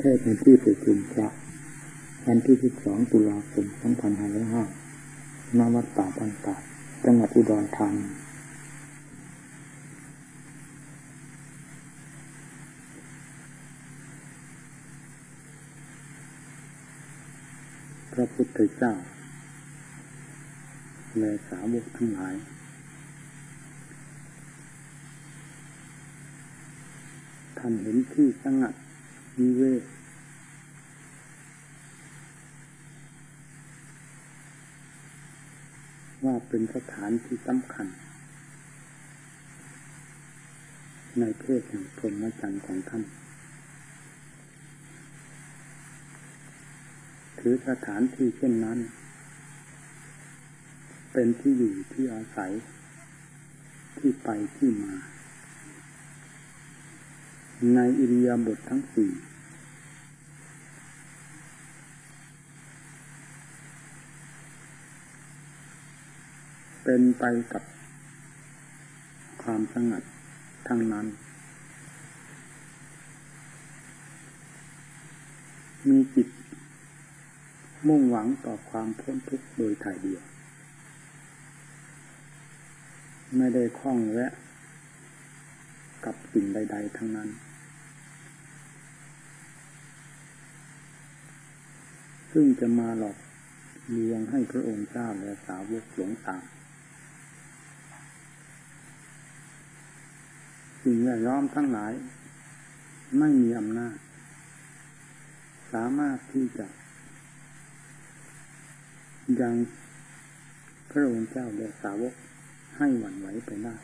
เทศในที่ประชุมพระวันที่ 12 ตุลาคม 2505ณวัดป่าบางตาจังหวัดอุดรธานีพระพุทธเจ้า และสาวกทั้งหลายท่านเห็นที่สงัด วิเวกว่าเป็นสถานที่สำคัญ ในเพศแห่งพรหมจรรย์ของท่าน ถือสถานที่เช่นนั้น เป็นที่อยู่ที่อาศัย ที่ไปที่มา ในอิริยาบถททั้งสี่เป็นไปกับความสงัดทั้งนั้น มีจิต มุ่งหวังต่อความพ้นทุกข์โดยถ่ายเดียว ไม่ได้คล้องแวะกับสิ่งใด ๆ ทั้งนั้น ซึ่งจะมาหลอกลวงให้พระองค์เจ้าและสาวกหลงตามสิ่งแวดล้อมทั้งหลาย ไม่มีอำนาจ สามารถที่จะ ยังพระองค์เจ้าและสาวกให้หวั่นไหวไปได้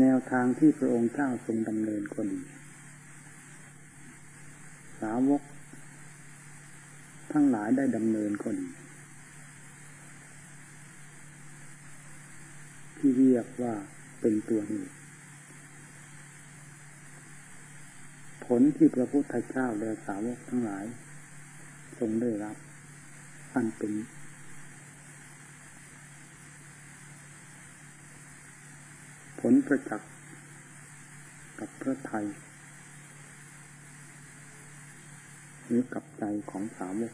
แนวทางที่พระองค์เจ้าทรงดำเนินก็ดี สาวก ทั้งหลายได้ดำเนินก็ดีที่เรียกว่าเป็นตัวเหตุผลที่พระพุทธเจ้าและสาวกทั้งหลาย ทรงได้รับ อันเป็น ลประจักษ์กับพระไทยหรือกับใจของสาวก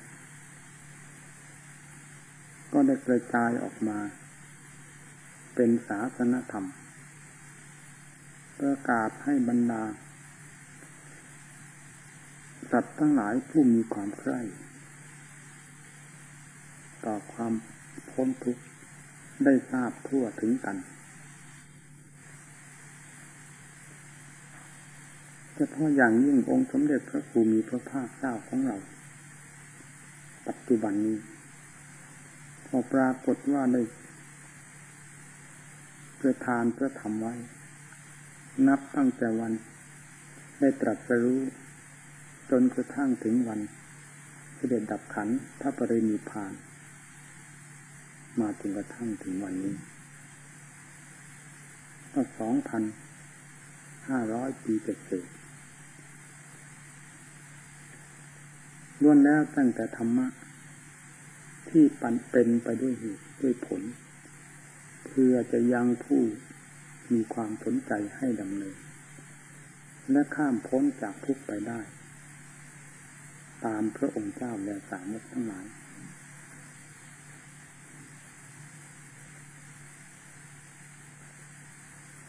ก็ได้กระจายออกมา เป็นศาสนธรรม ประกาศให้บรรดา สัตว์ทั้งหลายผู้มีความใคร่ต่อความพ้นทุกข์ได้ทราบทั่วถึงกัน เฉพาะอย่างยิ่งองค์สมเด็จพระภูมิพระภาคเจ้าของเรา ปัจจุบันนี้ พอปรากฏว่าได้ประทานพระธรรมไว้ นับตั้งแต่วัน ได้ตรัสรู้ จนกระทั่งถึงวันเสด็จดับขันพระปรินิพาน มาจนกระทั่งถึงวันนี้ก็สองพันห้าร้อยปีเศษ ล้วนแล้วตั้งแต่ธรรมะ ที่ปันเป็นไปด้วยเหตุด้วยผล เพื่อจะยังผู้มีความสนใจให้ดำเนิน และข้ามพ้นจากทุกไปได้ ตามพระองค์เจ้าและสามกทั้งหลาย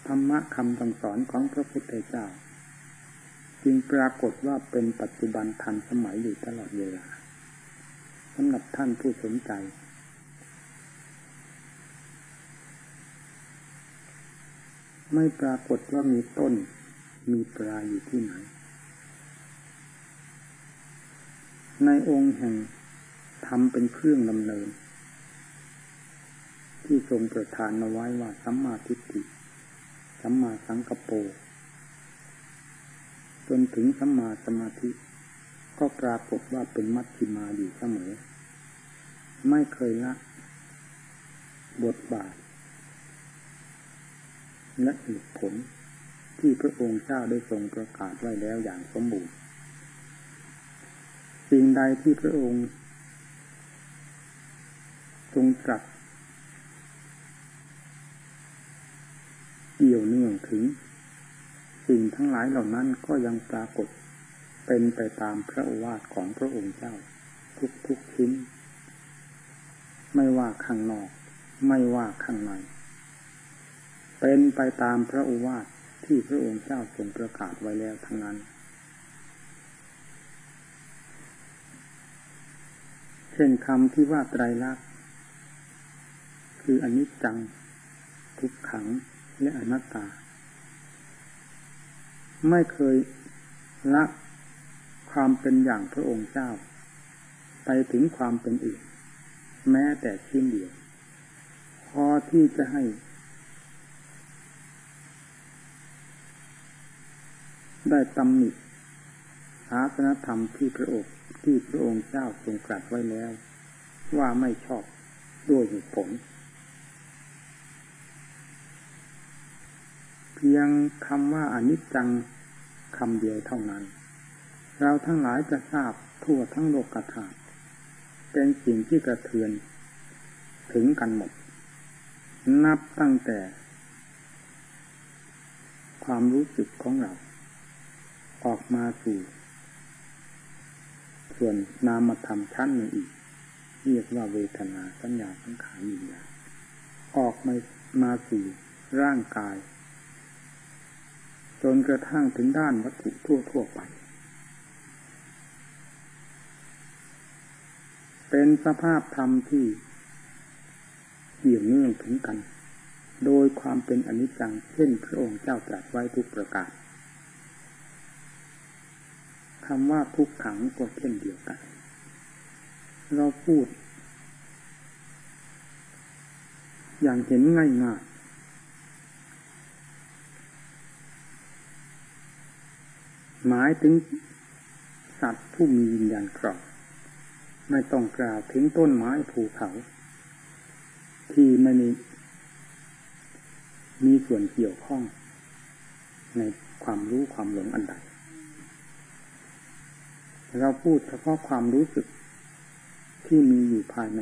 ธรรมะคำสั่งสอนของพระพุทธเจ้า จึงปรากฏว่าเป็นปัจจุบันทันสมัยอยู่ตลอดเวลาสำหรับท่านผู้สนใจ ไม่ปรากฏว่ามีต้นมีปลายอยู่ที่ไหน ในองค์แห่งทำเป็นเครื่องดำเนิน ที่ทรงประทานเอาไว้ว่าสัมมาทิฏฐิสัมมาสังกปร จนถึงสัมมาสมาธิ ก็ปรากฏว่าเป็นมัชฌิมาอยู่เสมอ ไม่เคยละ บทบาท และเหตุผลที่พระองค์เจ้าได้ทรงประกาศไว้แล้วอย่างสมบูรณ์สิ่งใดที่พระองค์ ทรงตรัสเกี่ยวเนื่องถึง สิ่งทั้งหลายเหล่านั้นก็ยังปรากฏเป็นไปตามพระโอวาทของพระองค์เจ้า ทุกทุกชิ้น ไม่ว่าข้างนอก ไม่ว่าข้างใน เป็นไปตามพระโอวาทที่พระองค์เจ้าทรงประกาศไว้แล้วทั้งนั้น เช่นคำที่ว่าไตรลักษณ์คืออนิจจัง ทุกขังและอนัตตา ไม่เคยละความเป็นอย่างพระองค์เจ้า ไปถึงความเป็นอื่น แม้แต่ชิ้นเดียว พอที่จะให้ ได้ตำหนิศาสนธรรมที่พระองค์ที่พระองค์เจ้าทรงตรัสไว้แล้ว ว่าไม่ชอบด้วยเหตุผล เพียงคำว่าอนิจจัง คำเดียวเท่านั้น เราทั้งหลายจะทราบทั่วทั้งโลกธาตุเป็นสิ่งที่กระเทือนถึงกันหมด นับตั้งแต่ ความรู้สึกของเรา ออกมาสู่ส่วนนามธรรมชั้นหนึ่งอีก เรียกว่าเวทนาสัญญาสังขารวิญญาออกมามาสู่ร่างกาย จนกระทั่งถึงด้านวัตถุทั่วทั่วไป เป็นสภาพธรรมที่เกี่ยวเนื่องถึงกัน โดยความเป็นอนิจจังเช่นพระองค์เจ้าตรัสไว้ทุกประการคำว่าทุกขังก็เช่นเดียวกัน เราพูด อย่างเห็นง่ายง่าย หมายถึงสัตว์ผู้มีวิญญาณครองไม่ต้องกล่าวถึงต้นไม้ภูเขา ที่ไม่มีมีส่วนเกี่ยวข้อง ในความรู้ความหลงอันใดเราพูดเฉพาะความรู้สึกที่มีอยู่ภายใน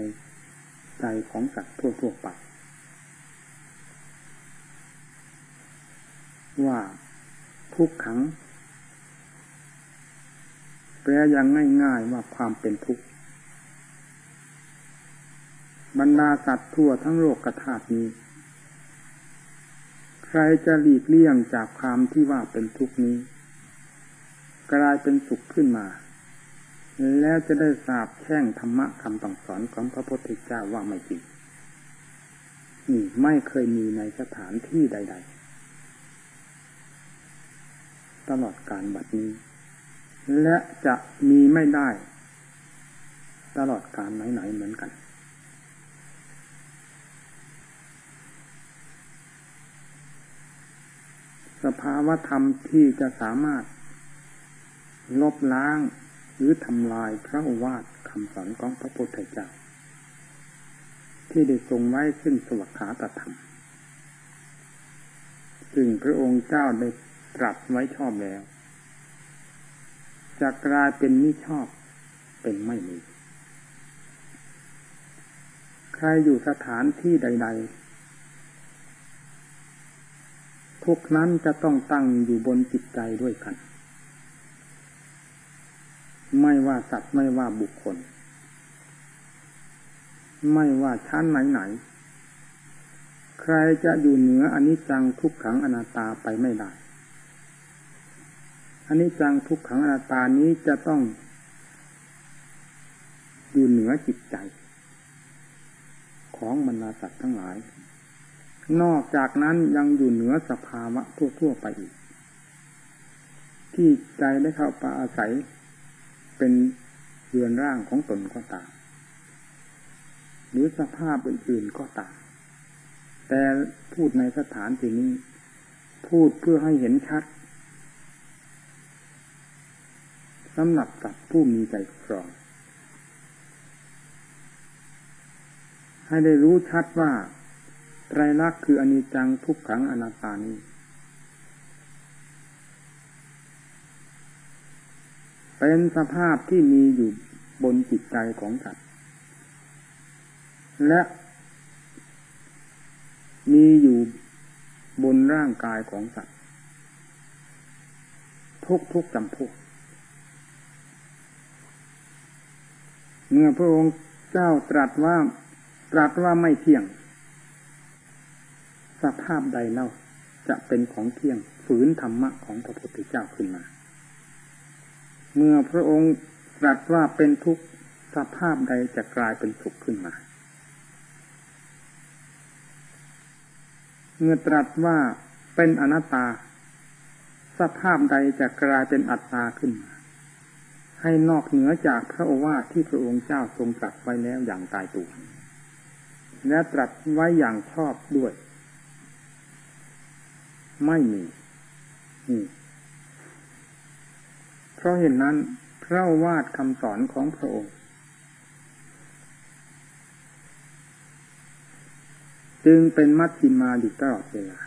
ใจของสัตว์ทั่วๆไป ว่าทุกขัง แปลอย่างง่าย ๆว่าความเป็นทุกข์บรรดาสัตว์ทั่วทั้งโลกกระถานี้ ใครจะหลีกเลี่ยงจากความที่ว่าเป็นทุกข์นี้ กลายเป็นสุขขึ้นมา แล้วจะได้ทราบแช่งธรรมะคำต่องสอนของพระพุทธเจ้าว่าไม่จริงนี่ไม่เคยมีในสถานที่ใด ๆ ตลอดการบัดนี้ และจะมีไม่ได้ ตลอดการไหนๆเหมือนกัน สภาวะธรรมที่จะสามารถ ลบล้างหรือทำลายพระอวาทคำสอนของพระพุทธเจ้าที่ได้ทรงไว้ซึ่งสวัสขาตธรรม ซึ่งพระองค์เจ้าได้ตรัสไว้ชอบแล้ว จะกลายเป็นมิชอบ เป็นไม่มี ใครอยู่สถานที่ใด ๆ ทุกนั้นจะต้องตั้งอยู่บนจิตใจด้วยกัน ไม่ว่าสัตว์ไม่ว่าบุคคล ไม่ว่าชั้นไหนๆใครจะอยู่เหนืออนิจจังทุกขังอนัตตาไปไม่ได้ อันนี้จังทุกขังอนัตตานี้จะต้องอยู่เหนือจิตใจ ของบรรดาสัตว์ทั้งหลาย นอกจากนั้นยังอยู่เหนือสภาวะทั่วๆไปอีก ที่ใจได้เข้าไปอาศัย เป็นเรือนร่างของตนก็ตามหรือสภาพอื่นๆก็ตามแต่พูดในสถานที่นี้ พูดเพื่อให้เห็นชัด สำหรับสัตว์ผู้มีใจครอง ให้ได้รู้ชัดว่าไตรลักษณ์คืออนิจจังทุกขังอนัตตานี้ เป็นสภาพที่มีอยู่บนจิตใจของสัตว์และมีอยู่บนร่างกายของสัตว์ทุกทุกจำพวก เมื่อพระองค์เจ้าตรัสว่า ตรัสว่าไม่เที่ยง สภาพใดเล่าจะเป็นของเที่ยงฝืนธรรมะของพระพุทธเจ้าขึ้นมา เมื่อพระองค์ตรัสว่าเป็นทุกข์สภาพใดจะกลายเป็นสุขขึ้นมา เมื่อตรัสว่าเป็นอนัตตา สภาพใดจะกลายเป็นอัตตาขึ้นมา ให้นอกเหนือจากพระโอวาทที่พระองค์เจ้าทรงตรัสไว้แล้วอย่างตายตัว และตรัสไว้อย่างชอบด้วย ไม่มีเพราะเห็นนั้น พระวาดคำสอนของพระองค์ จึงเป็นมัชฌิมาอยู่ตลอดเวลา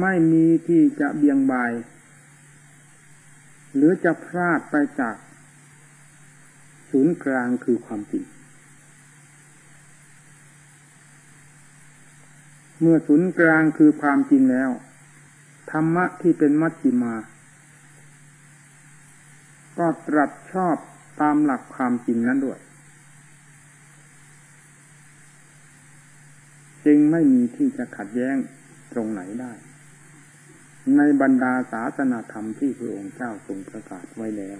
ไม่มีที่จะเบี่ยงบาย หรือจะพลาดไปจากศูนย์กลางคือความจริง เมื่อศูนย์กลางคือความจริงแล้ว ธรรมะที่เป็นมัชฌิมา ก็ตรัสชอบตามหลักความจริงนั้นด้วย จึงไม่มีที่จะขัดแย้งตรงไหนได้ ในบรรดาศาสนาธรรมที่พระองค์เจ้าทรงประกาศไว้แล้ว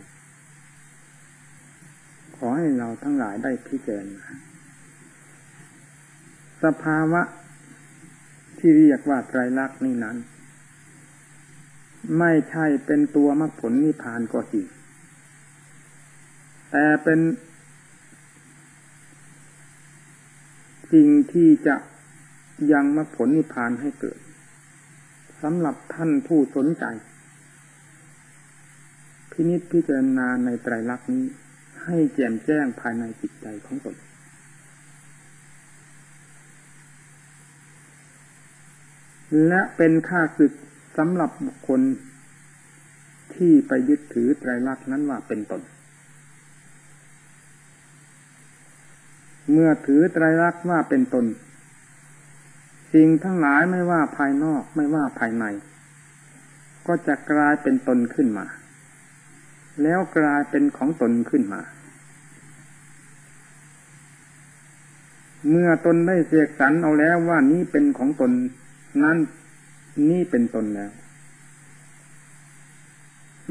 ขอให้เราทั้งหลายได้พิจารณาสภาวะที่เรียกว่าไตรลักษณ์นี่นั้น ไม่ใช่เป็นตัวมรรคผลนิพพานก็จริงแต่เป็นสิ่งที่จะยังมรรคผลนิพพานให้เกิด สำหรับท่านผู้สนใจ พินิจพิจารณาในไตรลักษณ์นี้ ให้แจ่มแจ้งภายในจิตใจของตนและเป็นค่าศึกสำหรับบุคคลที่ไปยึดถือไตรลักษณ์นั้นว่าเป็นตน เมื่อถือไตรลักษณ์ว่าเป็นตน สิ่งทั้งหลายไม่ว่าภายนอกไม่ว่าภายใน ก็จะกลายเป็นตนขึ้นมา แล้วกลายเป็นของตนขึ้นมา เมื่อตนได้เสกสรรเอาแล้วว่านี้เป็นของตนนั้นนี่เป็นตนแล้ว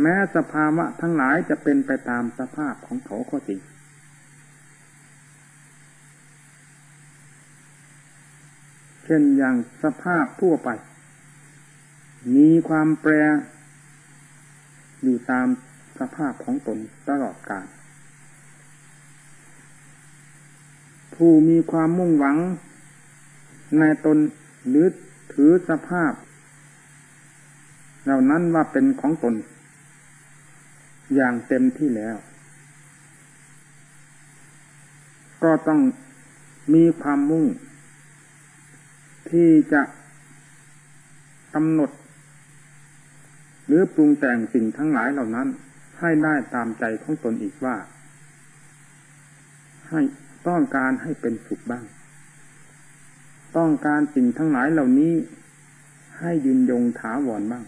แม้สภาวะทั้งหลายจะเป็นไปตามสภาพของเขาก็จริง ช่นอย่างสภาพทั่วไป มีความแปร อยู่ตามสภาพของตนตลอดกาลผู้มีความมุ่งหวัง ในตนหรือถือสภาพ เหล่านั้นว่าเป็นของตน อย่างเต็มที่แล้ว ก็ต้องมีความมุ่ง ที่จะกำหนด หรือปรุงแต่งสิ่งทั้งหลายเหล่านั้น ให้ได้ตามใจของตนอีกว่า ให้ต้องการให้เป็นสุขบ้าง ต้องการสิ่งทั้งหลายเหล่านี้ให้ยืนยงถาวรบ้าง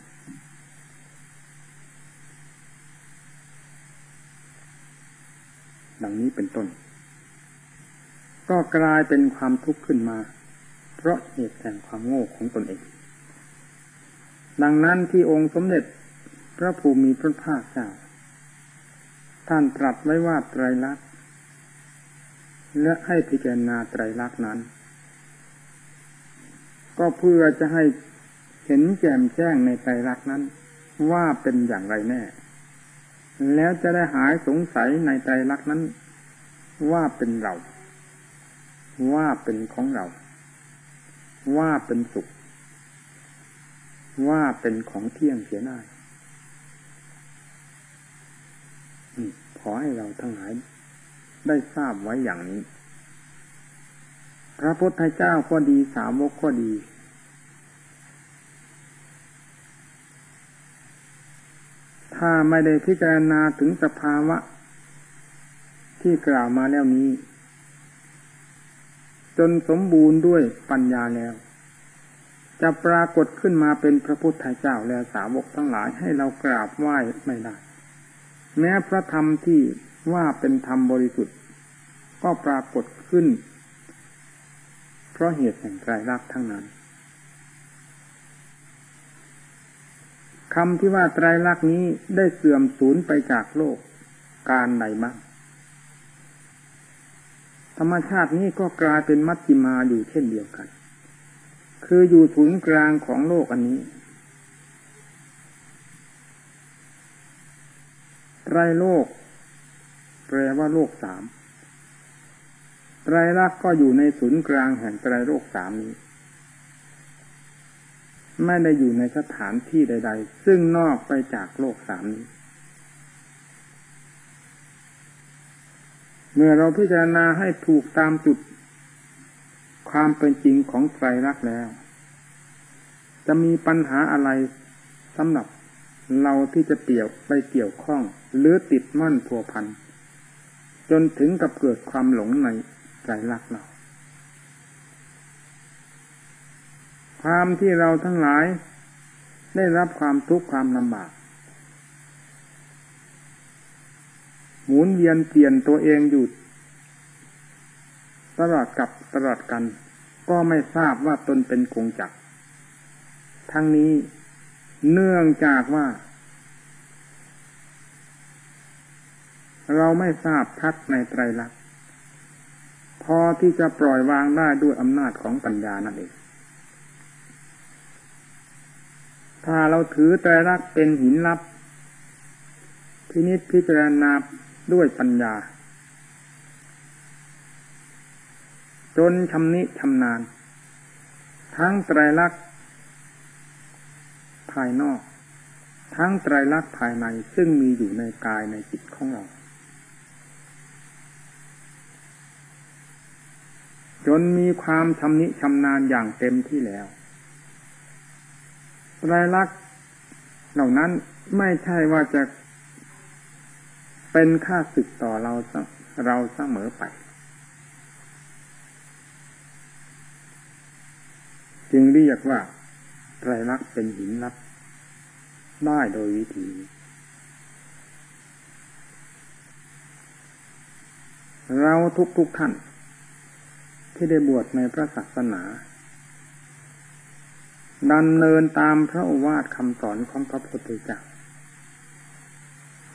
ดังนี้เป็นต้น ก็กลายเป็นความทุกข์ขึ้นมา ราะเหตุแห่งความโง่ของตนเอง ดังนั้นที่องค์สมเด็จพระภูมิพระภาคเจ้า ท่านตรัสไว้ว่าไตรลักษณ์และให้พิจารณาไตรลักษณ์นั้น ก็เพื่อจะให้เห็นแจ่มแจ้งในใจรักนั้น ว่าเป็นอย่างไรแน่ แล้วจะได้หายสงสัยในใจรักนั้น ว่าเป็นเรา ว่าเป็นของเรา ว่าเป็นสุข ว่าเป็นของเที่ยงเสียได้ขอให้เราทั้งหลาย ได้ทราบไว้อย่างนี้ พระพุทธเจ้าก็ดีสาวกก็ดี ถ้าไม่ได้พิจารณาถึงสภาวะ ที่กล่าวมาแล้วนี้ จนสมบูรณ์ด้วยปัญญาแล้ว จะปรากฏขึ้นมาเป็นพระพุทธเจ้าและสาวกทั้งหลายให้เรากราบไหว้ไม่ได้ แม้พระธรรมที่ว่าเป็นธรรมบริสุทธิ์ ก็ปรากฏขึ้น เพราะเหตุแห่งไตรลักษณ์ทั้งนั้นคำที่ว่าไตรลักษณ์นี้ได้เสื่อมสูญไปจากโลกการใดบ้าง ธรรมชาตินี้ก็กลายเป็นมัชฌิมาอยู่เช่นเดียวกัน คืออยู่ศูนย์กลางของโลกอันนี้ไตรโลก แปลว่าโลกสามไตรลักษณ์ก็อยู่ในศูนย์กลางแห่งไตรโลกสามนี้ ไม่ได้อยู่ในสถานที่ใด ๆ ซึ่งนอกไปจากโลกสามนี้ เมื่อเราพิจารณาให้ถูกตามจุด ความเป็นจริงของไตรลักษณ์แล้ว จะมีปัญหาอะไรสำหรับเราที่จะเปี่ยวไปเกี่ยวข้อง หรือติดมั่นพัวพัน จนถึงกับเกิดความหลงในไตรลักษณ์เราความที่เราทั้งหลาย ได้รับความทุกข์ความลำบาก หมุนเวียนเปลี่ยนตัวเองอยู่ตลอดกับตลอดกัน ก็ไม่ทราบว่าตนเป็นคงจักทั้งนี้เนื่องจากว่า เราไม่ทราบทัดในไตรลักษณ์พอที่จะปล่อยวางได้ด้วยอำนาจของปัญญานั่นเอง ถ้าเราถือไตรลักษณ์เป็นหินลับพินิจพิจารณา ด้วยปัญญา จนชำนิชำนาญ ทั้งไตรลักษณ์ภายนอก ทั้งไตรลักษณ์ภายในซึ่งมีอยู่ในกายในจิตของเรา จนมีความชำนิชำนาญอย่างเต็มที่แล้วไตรลักษณ์เหล่านั้นไม่ใช่ว่าจะ เป็นค่าศึกต่อเราเราเสมอไป จึงเรียกว่าไตรลักษณ์เป็นหินลับได้โดยวิธีเราทุกทุกท่าน ที่ได้บวชในพระศาสนาดำเนินตามพระโอวาทคำสอนของพระพุทธเจ้า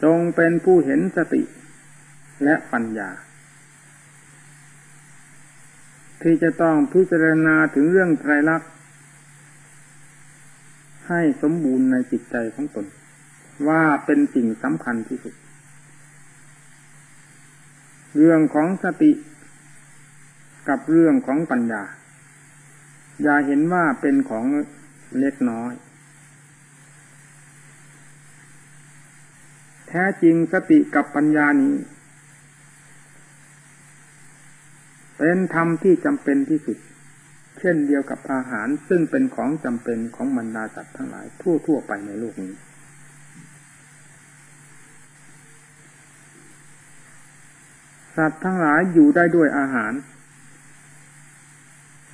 จงเป็นผู้เห็นสติ และปัญญา ที่จะต้องพิจารณาถึงเรื่องไตรลักษณ์ให้สมบูรณ์ในจิตใจของตน ว่าเป็นสิ่งสำคัญที่สุด เรื่องของสติกับเรื่องของปัญญา อย่าเห็นว่าเป็นของเล็กน้อย แท้จริงสติกับปัญญานี้ เป็นธรรมที่จำเป็นที่สุด เช่นเดียวกับอาหารซึ่งเป็นของจำเป็นของบรรดาสัตว์ทั้งหลายทั่วทั่วไปในโลกนี้ สัตว์ทั้งหลายอยู่ได้ด้วยอาหาร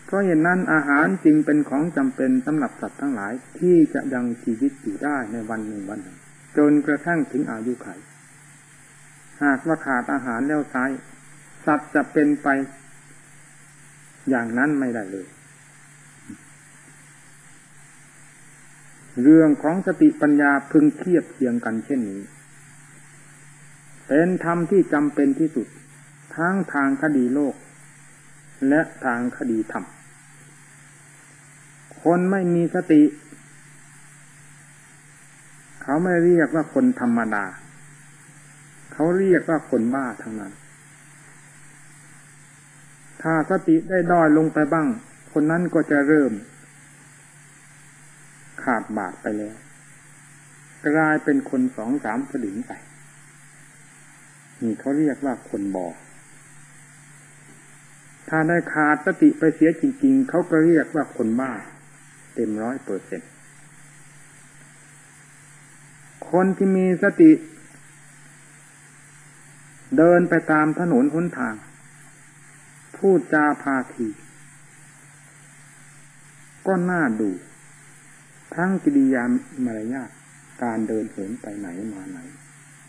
เพราะเหตุนนั้นอาหารจึงเป็นของจำเป็นสำหรับสัตว์ทั้งหลายที่จะยังชีวิตอยู่ได้ในวันหนึ่งวันหนึ่ง จนกระทั่งถึงอายุไข หากว่าขาดอาหารแล้วไซสัตว์จะเป็นไป อย่างนั้นไม่ได้เลย เรื่องของสติปัญญาพึงเทียบเทียงกันเช่นนี้ เป็นธรรมที่จำเป็นที่สุด ทั้งทางคดีโลก และทางคดีธรรม คนไม่มีสติ เขาไม่เรียกว่าคนธรรมดา เขาเรียกว่าคนบ้าทั้งนั้น ถ้าสติได้ด้อยลงไปบ้าง คนนั้นก็จะเริ่ม ขาดบาดไปแล้ว กลายเป็นคนสองสามสลึงไปนี่เขาเรียกว่าคนบอถ้าได้ขาดสติไปเสียจริง ๆ เขาก็เรียกว่าคนบ้า เต็มร้อยเปอร์เซ็นต์ คนที่มีสติ เดินไปตามถนนหนทาง พูดจาพาที ก็น่าดู ทั้งกิริยามารยาทการเดินเหินไปไหนมาไหน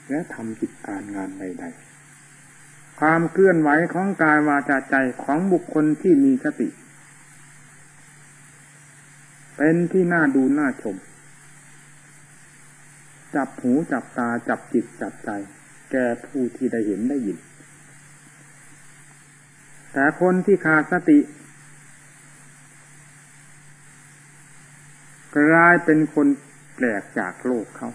และทำกิจการงานใด ๆ ความเคลื่อนไหวของกายวาจาใจของบุคคลที่มีสติ เป็นที่น่าดูน่าชม จับหูจับตาจับจิตจับใจ แก่ผู้ที่ได้เห็นได้ยิน แต่คนที่ขาดสติ กลายเป็นคนแปลกจากโลกเขา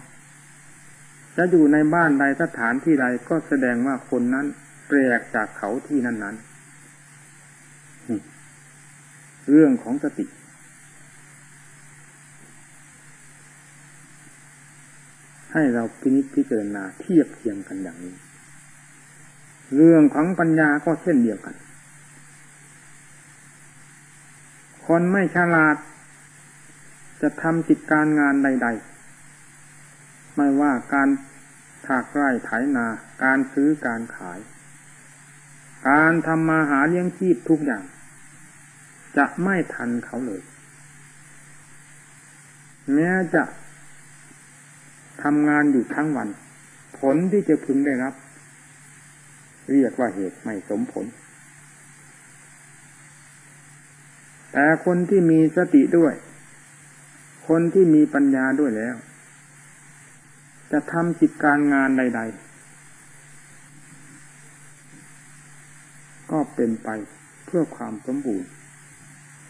จะอยู่ในบ้านใดสถานที่ใดก็แสดงว่าคนนั้นแปลกจากเขาที่นั้นๆ เรื่องของสติ ให้เราพินิจพิจารณาเทียบเทียงกันอย่างนี้ เรื่องของปัญญาก็เช่นเดียวกัน คนไม่ฉลาด จะทำกิจการงานใด ๆ ไม่ว่าการถากไร่ไถนา การซื้อการขาย การทำมาหาเลี้ยงชีพทุกอย่าง จะไม่ทันเขาเลย แม้จะ ทำงานอยู่ทั้งวัน ผลที่จะพึงได้รับ เรียกว่าเหตุไม่สมผล แต่คนที่มีสติด้วย คนที่มีปัญญาด้วยแล้ว จะทำกิจการงานใด ๆ ก็เป็นไปเพื่อความสมบูรณ์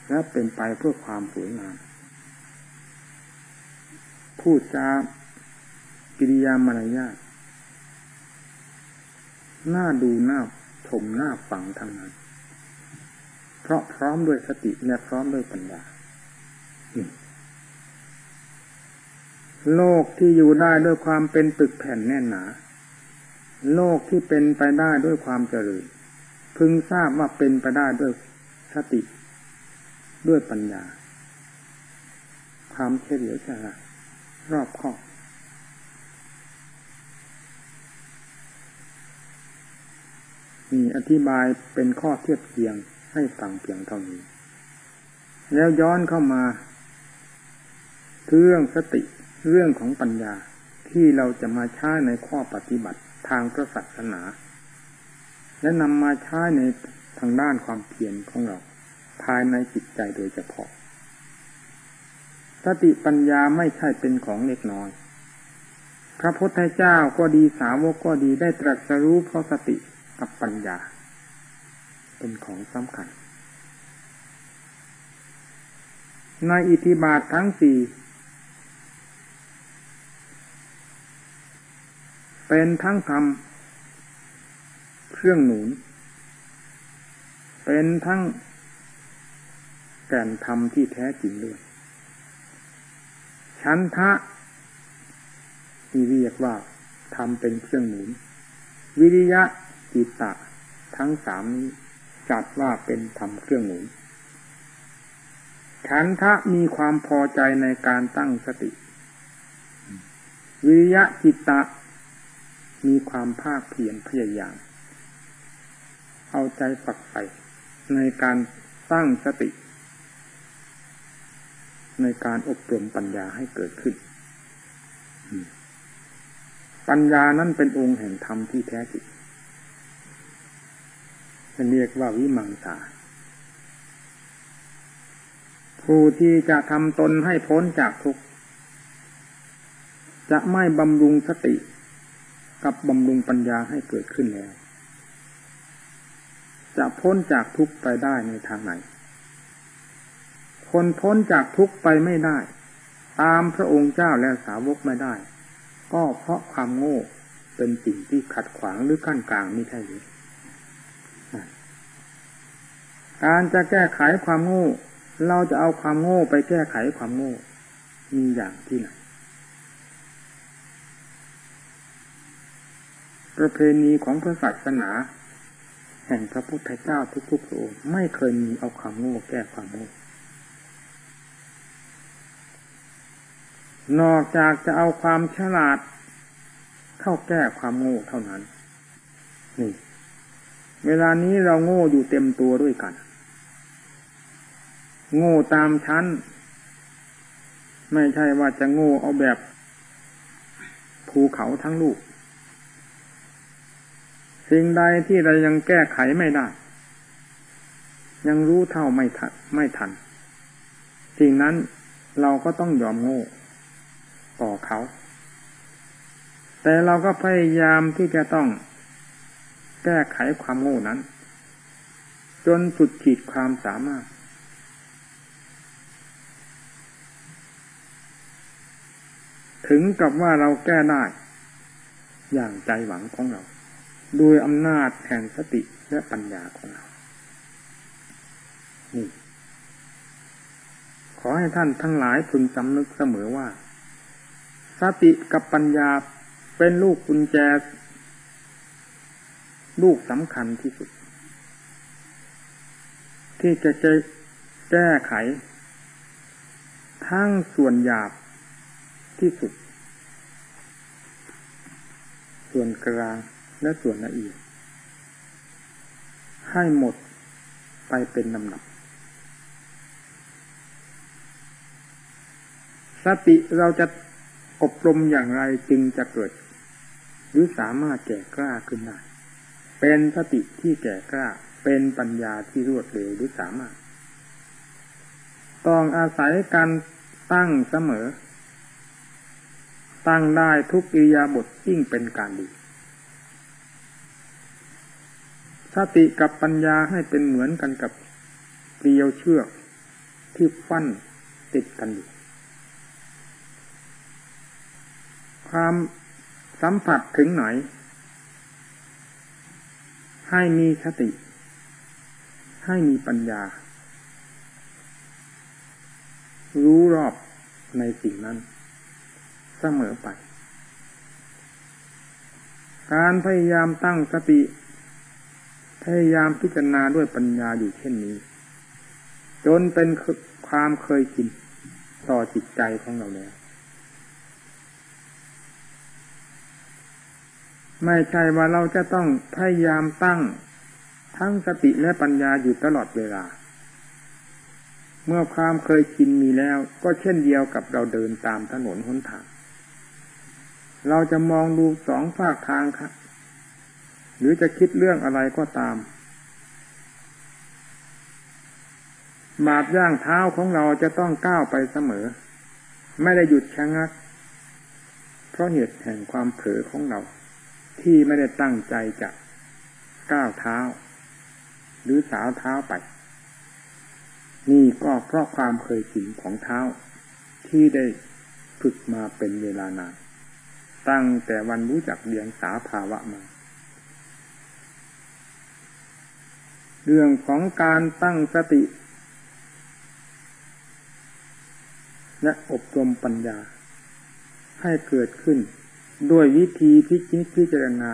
และเป็นไปเพื่อความสวยงามพูดจา กิริยามารยาทน่าดูน่าชมน่าฟังทั้งนั้น เพราะพร้อมด้วยสติและพร้อมด้วยปัญญา โลกที่อยู่ได้ด้วยความเป็นตึกแผ่นแน่นหนา โลกที่เป็นไปได้ด้วยความเจริญ พึงทราบว่าเป็นไปได้ด้วยสติ ด้วยปัญญา ความเฉลียวฉลาดรอบคอบ มีอธิบายเป็นข้อเทียบเทียงให้ฟังเพียงเท่านี้ แล้วย้อนเข้ามา เรื่องสติเรื่องของปัญญาที่เราจะมาใช้ในข้อปฏิบัติทางพระศาสนา และนำมาใช้ในทางด้านความเพียรของเรา ภายในจิตใจโดยเฉพาะ สติปัญญาไม่ใช่เป็นของเล็กน้อย พระพุทธเจ้าก็ดีสาวกก็ดีได้ตรัสรู้เพราะสติ กับปัญญา เป็นของสำคัญ ในอิทธิบาททั้งสี่เป็นทั้งธรรมเครื่องหนุน เป็นทั้งแก่นธรรมที่แท้จริงด้วย ชั้นทะที่เรียกว่าธรรมเป็นเครื่องหนุน วิริยะ จิตตะ ทั้งสามนี้จัดว่าเป็นธรรมเครื่องหนุนฉันทะมีความพอใจในการตั้งสติ วิริยะจิตตะ มีความภาคเพียรพยายาม เอาใจฝักใฝ่ในการสร้างสติ ในการอบรมปัญญาให้เกิดขึ้น ปัญญานั้นเป็นองค์แห่งธรรมที่แท้จริง เรียกว่าวิมังสาผู้ที่จะทำตนให้พ้นจากทุกข์จะไม่บำรุงสติกับบำรุงปัญญาให้เกิดขึ้นแล้ว จะพ้นจากทุกข์ไปได้ในทางไหน คนพ้นจากทุกข์ไปไม่ได้ ตามพระองค์เจ้าและสาวกไม่ได้ ก็เพราะความโง่เป็นสิ่งที่ขัดขวางหรือขั้นกลางไม่ใช่หรือ การจะแก้ไขความโง่ เราจะเอาความโง่ไปแก้ไขความโง่ มีอย่างที่ไหนประเพณีของพระศาสนา แห่งพระพุทธเจ้าทุกๆพระองค์ไม่เคยมีเอาความโง่แก้ความโง่นอกจากจะเอาความฉลาดเข้าแก้ความโง่เท่านั้น นี่ เวลานี้เราโง่อยู่เต็มตัวด้วยกัน โง่ตามชั้น ไม่ใช่ว่าจะโง่เอาแบบภูเขาทั้งลูก สิ่งใดที่เรายังแก้ไขไม่ได้ ยังรู้เท่าไม่ทันไม่ทัน สิ่งนั้นเราก็ต้องยอมโง่ต่อเขา แต่เราก็พยายามที่จะต้อง แก้ไขความโง่นั้น จนสุดขีดความสามารถ ถึงกับว่าเราแก้ได้ อย่างใจหวังของเรา โดยอำนาจแห่งสติและปัญญาของเรานี่ขอให้ท่านทั้งหลายพึงจำนึกเสมอว่า สติกับปัญญาเป็นลูกกุญแจ ลูกสำคัญที่สุด ที่จะจะแก้ไข ทั้งส่วนหยาบที่สุด ส่วนกลางและส่วนละเอียดให้หมดไปเป็นลำดับสติเราจะอบรมอย่างไรจึงจะเกิด หรือสามารถแก่กล้าขึ้นได้ เป็นสติที่แก่กล้า เป็นปัญญาที่รวดเร็วหรือสามารถ ต้องอาศัยการตั้งเสมอ ตั้งได้ทุกอิยาบถยิ่งเป็นการดี สติกับปัญญาให้เป็นเหมือนกันกับเกลียวเชือกที่ฟันติดกันอยู่ความสัมผัสถึงไหน ให้มีสติ ให้มีปัญญา รู้รอบในสิ่งนั้น เสมอไป การพยายามตั้งสติ พยายามพิจารณาด้วยปัญญาอยู่เช่นนี้ จนเป็นความเคยชินต่อจิตใจของเราแล้ว ไม่ใช่ว่าเราจะต้องพยายามตั้งทั้งสติและปัญญาอยู่ตลอดเวลา เมื่อความเคยชินมีแล้วก็เช่นเดียวกับเราเดินตามถนนหนทาง เราจะมองดูสองฝากทางครับหรือจะคิดเรื่องอะไรก็ตามบาดย่างเท้าของเราจะต้องก้าวไปเสมอ ไม่ได้หยุดชะงัก เพราะเหตุแห่งความเผลอของเรา ที่ไม่ได้ตั้งใจจะก้าวเท้า หรือสาวเท้าไป นี่ก็เพราะความเคยชินของเท้า ที่ได้ฝึกมาเป็นเวลานาน ตั้งแต่วันรู้จักเรียงสาภาวะมา เรื่องของการตั้งสติ และอบรมปัญญาให้เกิดขึ้น ด้วยวิธีพิจิตพิจารณา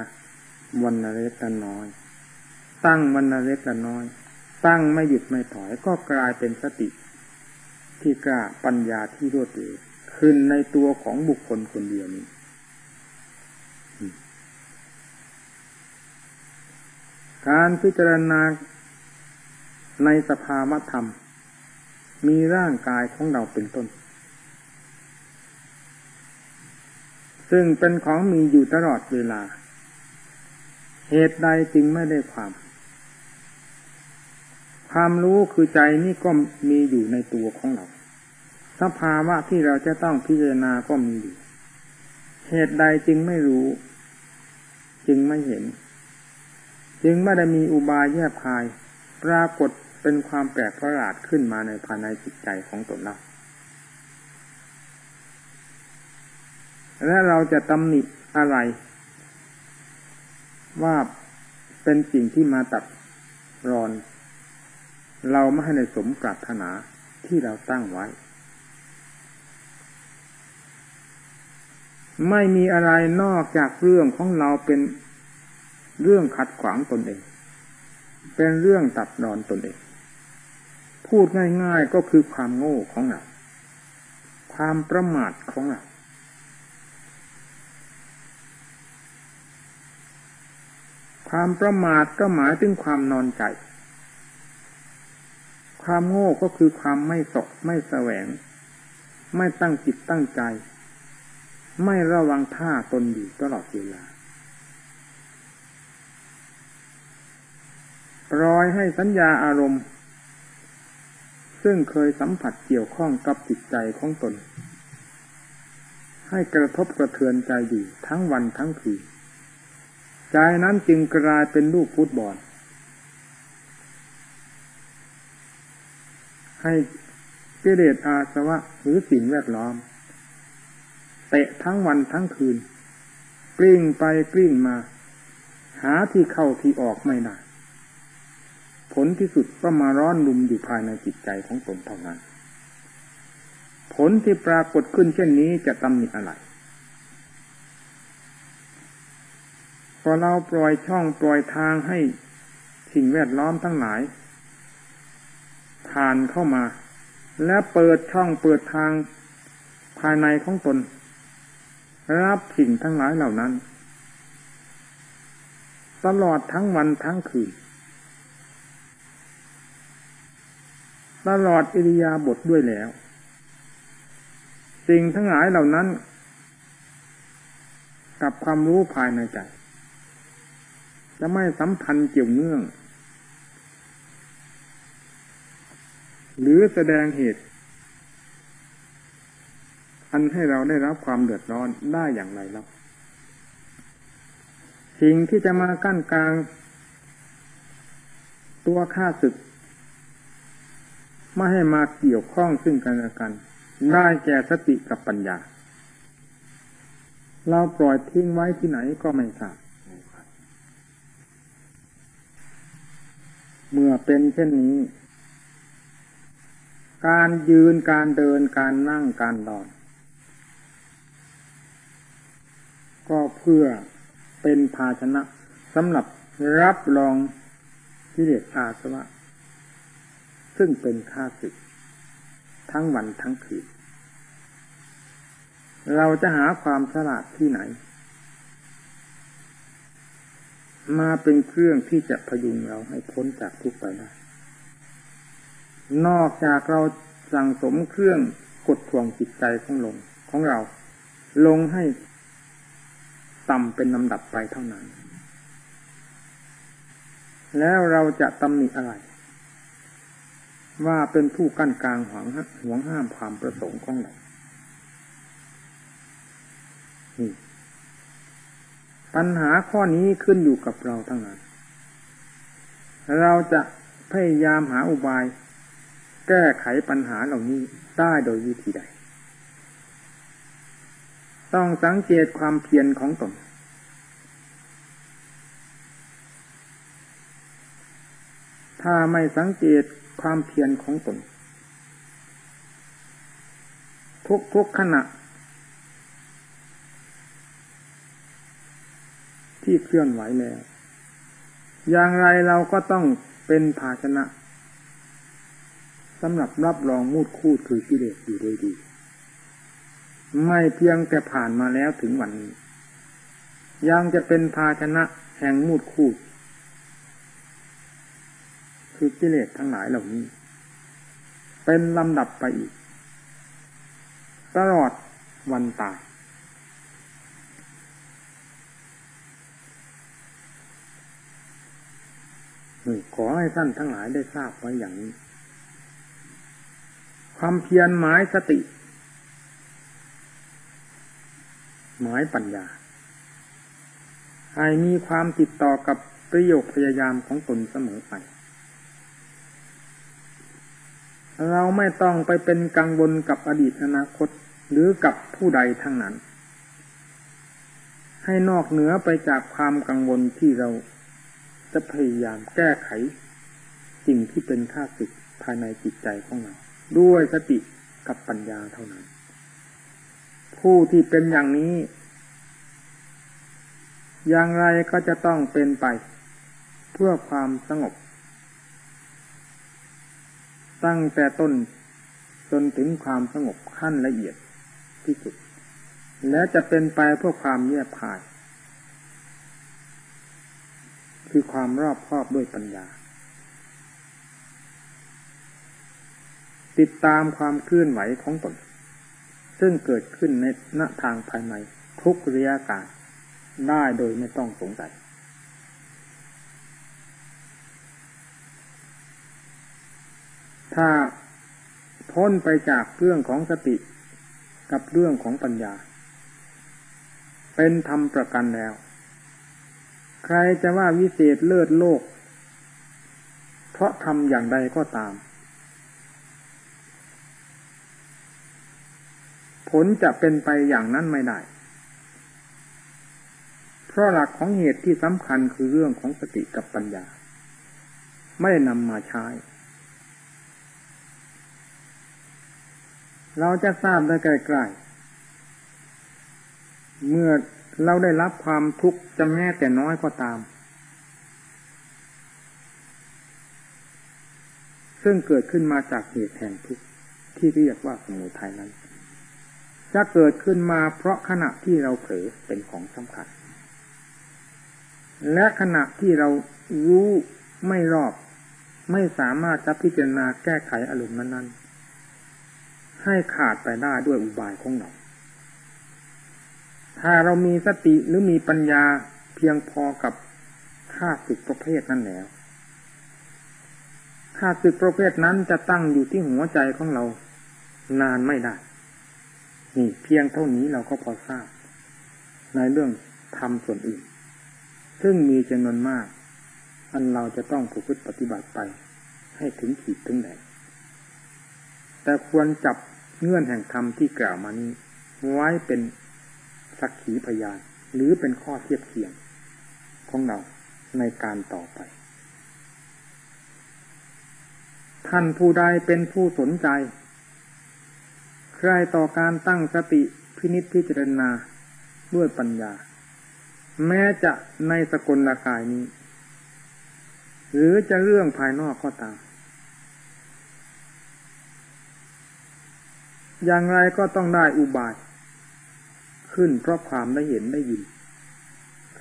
วันละเล็กละน้อย ตั้งวันละเล็กละน้อย ตั้งไม่หยุดไม่ถอยก็กลายเป็นสติ ที่กล้าปัญญาที่รวดเร็วขึ้นในตัวของบุคคลคนเดียวนี้การพิจารณาในสภาวธรรม มีร่างกายของเราเป็นต้น ซึ่งเป็นของมีอยู่ตลอดเวลา เหตุใดจึงไม่ได้ความ ความรู้คือใจนี่ก็มีอยู่ในตัวของเราสภาวะที่เราจะต้องพิจารณาก็มีอยู่ เหตุใดจึงไม่รู้ จึงไม่เห็น จึงไม่ได้มีอุบายแยบคาย ปรากฏเป็นความแปลกประหลาดขึ้นมาในภายในจิตใจของตนเรา และเราจะตำหนิอะไร ว่าเป็นสิ่งที่มาตัดรอน เราไม่ให้ในสมปรารถนาที่เราตั้งไว้ ไม่มีอะไรนอกจากเรื่องของเราเป็นเรื่องขัดขวางตนเอง เป็นเรื่องตัดรอนตนเอง พูดง่ายๆก็คือความโง่ของเรา ความประมาทของเรา ความประมาทก็หมายถึงความนอนใจ ความโง่ก็คือความไม่สกไม่แสวง ไม่ตั้งจิตตั้งใจ ไม่ระวังท่าตนอยู่ตลอดเวลาปล่อยให้สัญญาอารมณ์ ซึ่งเคยสัมผัสเกี่ยวข้องกับจิตใจของตน ให้กระทบกระเทือนใจอยู่ทั้งวันทั้งคืน ใจนั้นจึงกลายเป็นลูกฟุตบอล ให้กิเลสอาสวะหรือสิ่งแวดล้อม เตะทั้งวันทั้งคืน กลิ้งไปกลิ้งมา หาที่เข้าที่ออกไม่ได้ผลที่สุดก็มาร้อนลุมอยู่ภายในจิตใจของตนเท่านั้น ผลที่ปรากฏขึ้นเช่นนี้จะตำหนิอะไร พอเราปล่อยช่องปล่อยทางให้สิ่งแวดล้อมทั้งหลาย ผ่านเข้ามา และเปิดช่องเปิดทางภายในของตน รับสิ่งทั้งหลายเหล่านั้น ตลอดทั้งวันทั้งคืน ตลอดอิริยาบถดด้วยแล้ว สิ่งทั้งหลายเหล่านั้น กับความรู้ภายในใจ จะไม่สัมพันธ์เกี่ยวเนื่อง หรือแสดงเหตุ อันให้เราได้รับความเดือดร้อนได้อย่างไรแล้วสิ่งที่จะมากั้นกลาง ตัวข้าศึก ไม่ให้มาเกี่ยวข้องซึ่งกันและกัน ได้แก่สติกับปัญญา เราปล่อยทิ้งไว้ที่ไหนก็ไม่ทราบ เมื่อเป็นเช่นนี้ การยืนการเดินการนั่งการนอน ก็เพื่อเป็นภาชนะสำหรับรับรองกิเลสอาสวะ ซึ่งเป็นค่าศึก ทั้งวันทั้งคืนเราจะหาความฉลาดที่ไหน มาเป็นเครื่องที่จะพยุงเราให้พ้นจากทุกข์ไปได้นอกจากเราสั่งสมเครื่องกดทวงจิตใจของลงของเรา ลงให้ต่ำเป็นลำดับไปเท่านั้น แล้วเราจะตำหนิอะไร ว่าเป็นผู้กั้นกลางหวงหวงห้ามความประสงค์ของเรา ปัญหาข้อนี้ขึ้นอยู่กับเราทั้งนั้น เราจะพยายามหาอุบาย แก้ไขปัญหาเหล่านี้ได้โดยวิธีใด ต้องสังเกตความเพียรของตน ถ้าไม่สังเกตความเพียรของตน ทุกทุกขณะ ที่เคลื่อนไหวแล้ว อย่างไรเราก็ต้องเป็นภาชนะสำหรับรับรองมูดคูดคือกิเลสอยู่โดยดี ไม่เพียงแต่ผ่านมาแล้วถึงวันนี้ ยังจะเป็นภาชนะแห่งมูดคูดคือกิเลสทั้งหลายเหล่านี้ เป็นลำดับไปอีก ตลอดวันตาย ขอให้ท่านทั้งหลายได้ทราบไว้อย่างนี้ ความเพียรหมายสติ หมายปัญญาให้มีความติดต่อกับประโยคพยายามของตนเสมอไป เราไม่ต้องไปเป็นกังวลกับอดีตอนาคตหรือกับผู้ใดทั้งนั้น ให้นอกเหนือไปจากความกังวลที่เรา จะพยายามแก้ไข สิ่งที่เป็นข้าศึกภายในจิตใจของเราด้วยสติกับปัญญาเท่านั้น ผู้ที่เป็นอย่างนี้ อย่างไรก็จะต้องเป็นไป เพื่อความสงบ ตั้งแต่ต้นจนถึงความสงบขั้นละเอียดที่สุด และจะเป็นไปเพื่อความเงียบภาย คือความรอบครอบด้วยปัญญา ติดตามความเคลื่อนไหวของตน ซึ่งเกิดขึ้นในณทางภายในทุกระยะการได้โดยไม่ต้องสงสัย ถ้าพ้นไปจากเรื่องของสติกับเรื่องของปัญญา เป็นธรรมประกันแล้ว ใครจะว่าวิเศษเลิศโลก เพราะทำอย่างใดก็ตาม ผลจะเป็นไปอย่างนั้นไม่ได้ เพราะหลักของเหตุที่สำคัญคือเรื่องของสติกับปัญญา ไม่ได้นำมาใช้ เราจะทราบได้ใกล้ๆเมื่อ เราได้รับความทุกข์จะแม้แต่น้อยก็ตาม ซึ่งเกิดขึ้นมาจากเหตุแห่งทุกข์ที่เรียกว่าสมุทัยนั้น จะเกิดขึ้นมาเพราะขณะที่เราเผลอเป็นของสำคัญ และขณะที่เรารู้ไม่รอบไม่สามารถจะพิจารณาแก้ไขอารมณ์นั้นให้ขาดไปได้ด้วยอุบายของเรา ถ้าเรามีสติหรือมีปัญญาเพียงพอกับข้าศึกประเภทนั้นแล้วข้าศึกประเภทนั้นจะตั้งอยู่ที่หัวใจของเรา นานไม่ได้ นี่เพียงเท่านี้เราก็พอทราบ ในเรื่องทำส่วนอื่น ซึ่งมีจำนวนมาก อันเราจะต้องผูกพฤติปฏิบัติไป ให้ถึงขีดถึงไหน แต่ควรจับเงื่อนแห่งธรรมที่กล่าวมานี้ไว้เป็น สักขีพยาน หรือเป็นข้อเทียบเทียงของเราในการต่อไป ท่านผู้ใดเป็นผู้สนใจ ใครต่อการตั้งสติพินิจพิจารณาด้วยปัญญา แม้จะในสกลกายนี้ หรือจะเรื่องภายนอกก็ตามอย่างไรก็ต้องได้อุบาย ขึ้นเพราะความได้เห็นได้ยิน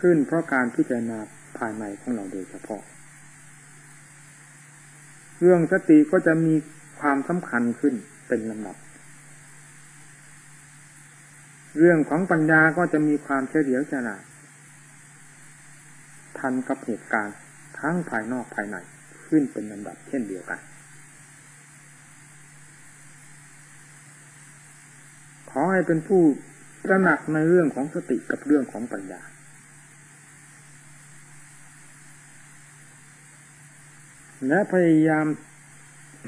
ขึ้นเพราะการพิจารณาภายในของเราโดยเฉพาะ เรื่องสติก็จะมีความสำคัญขึ้นเป็นลำดับ เรื่องของปัญญาก็จะมีความเฉลียวฉลาดทันกับเหตุการณ์ทั้งภายนอกภายในขึ้นเป็นลำดับเช่นเดียวกัน ขอให้เป็นผู้ ระหนักในเรื่องของสติกับเรื่องของปัญญา และพยายาม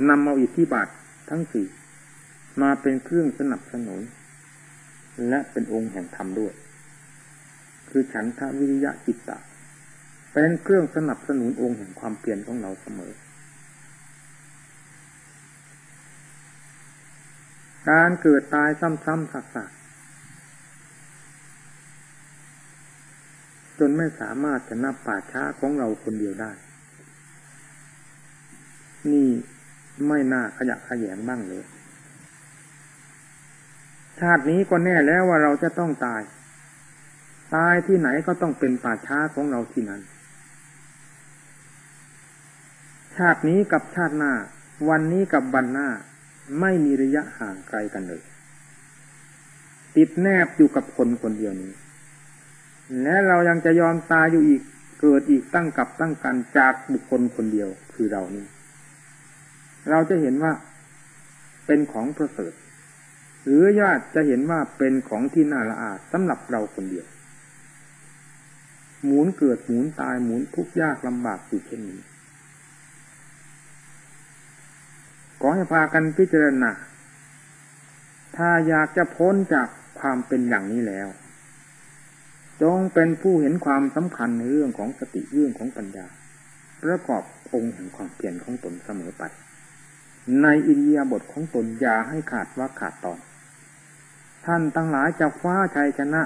นำเอาอิทธิบาททั้งสี่มาเป็นเครื่องสนับสนุน และเป็นองค์แห่งธรรมด้วย คือฉันทวิริยะจิตตะเป็นเครื่องสนับสนุนองค์แห่งความเปลี่ยนของเราเสมอ การเกิดตายซ้ำๆสัก จนไม่สามารถจะนับป่าช้าของเราคนเดียวได้ นี่ไม่น่าขยะขยงบ้างเลย ชาตินี้ก็แน่แล้วว่าเราจะต้องตาย ตายที่ไหนก็ต้องเป็นป่าช้าของเราที่นั้น ชาตินี้กับชาติหน้า วันนี้กับวันหน้า ไม่มีระยะห่างไกลกันเลย ติดแนบอยู่กับคนคนเดียวนี้ และเรายังจะยอมตายอยู่อีกเกิดอีกตั้งกับตั้งกันจากบุคคลคนเดียวคือเรานี้ เราจะเห็นว่าเป็นของประเสริฐ หรือญาติจะเห็นว่าเป็นของที่น่าละอาดสำหรับเราคนเดียว หมุนเกิดหมุนตายหมุนทุกข์ยากลำบากอยู่เช่นนี้ขอให้พากันพิจารณาถ้าอยากจะพ้นจากความเป็นอย่างนี้แล้ว จงเป็นผู้เห็นความสำคัญในเรื่องของสติเรื่องของปัญญา ประกอบองค์แห่งความเปลี่ยนของตนเสมอไป ในอินเดียบทของตนอย่าให้ขาดว่าขาดตอน ท่านตั้งหลายจะคว้าชัยชนะ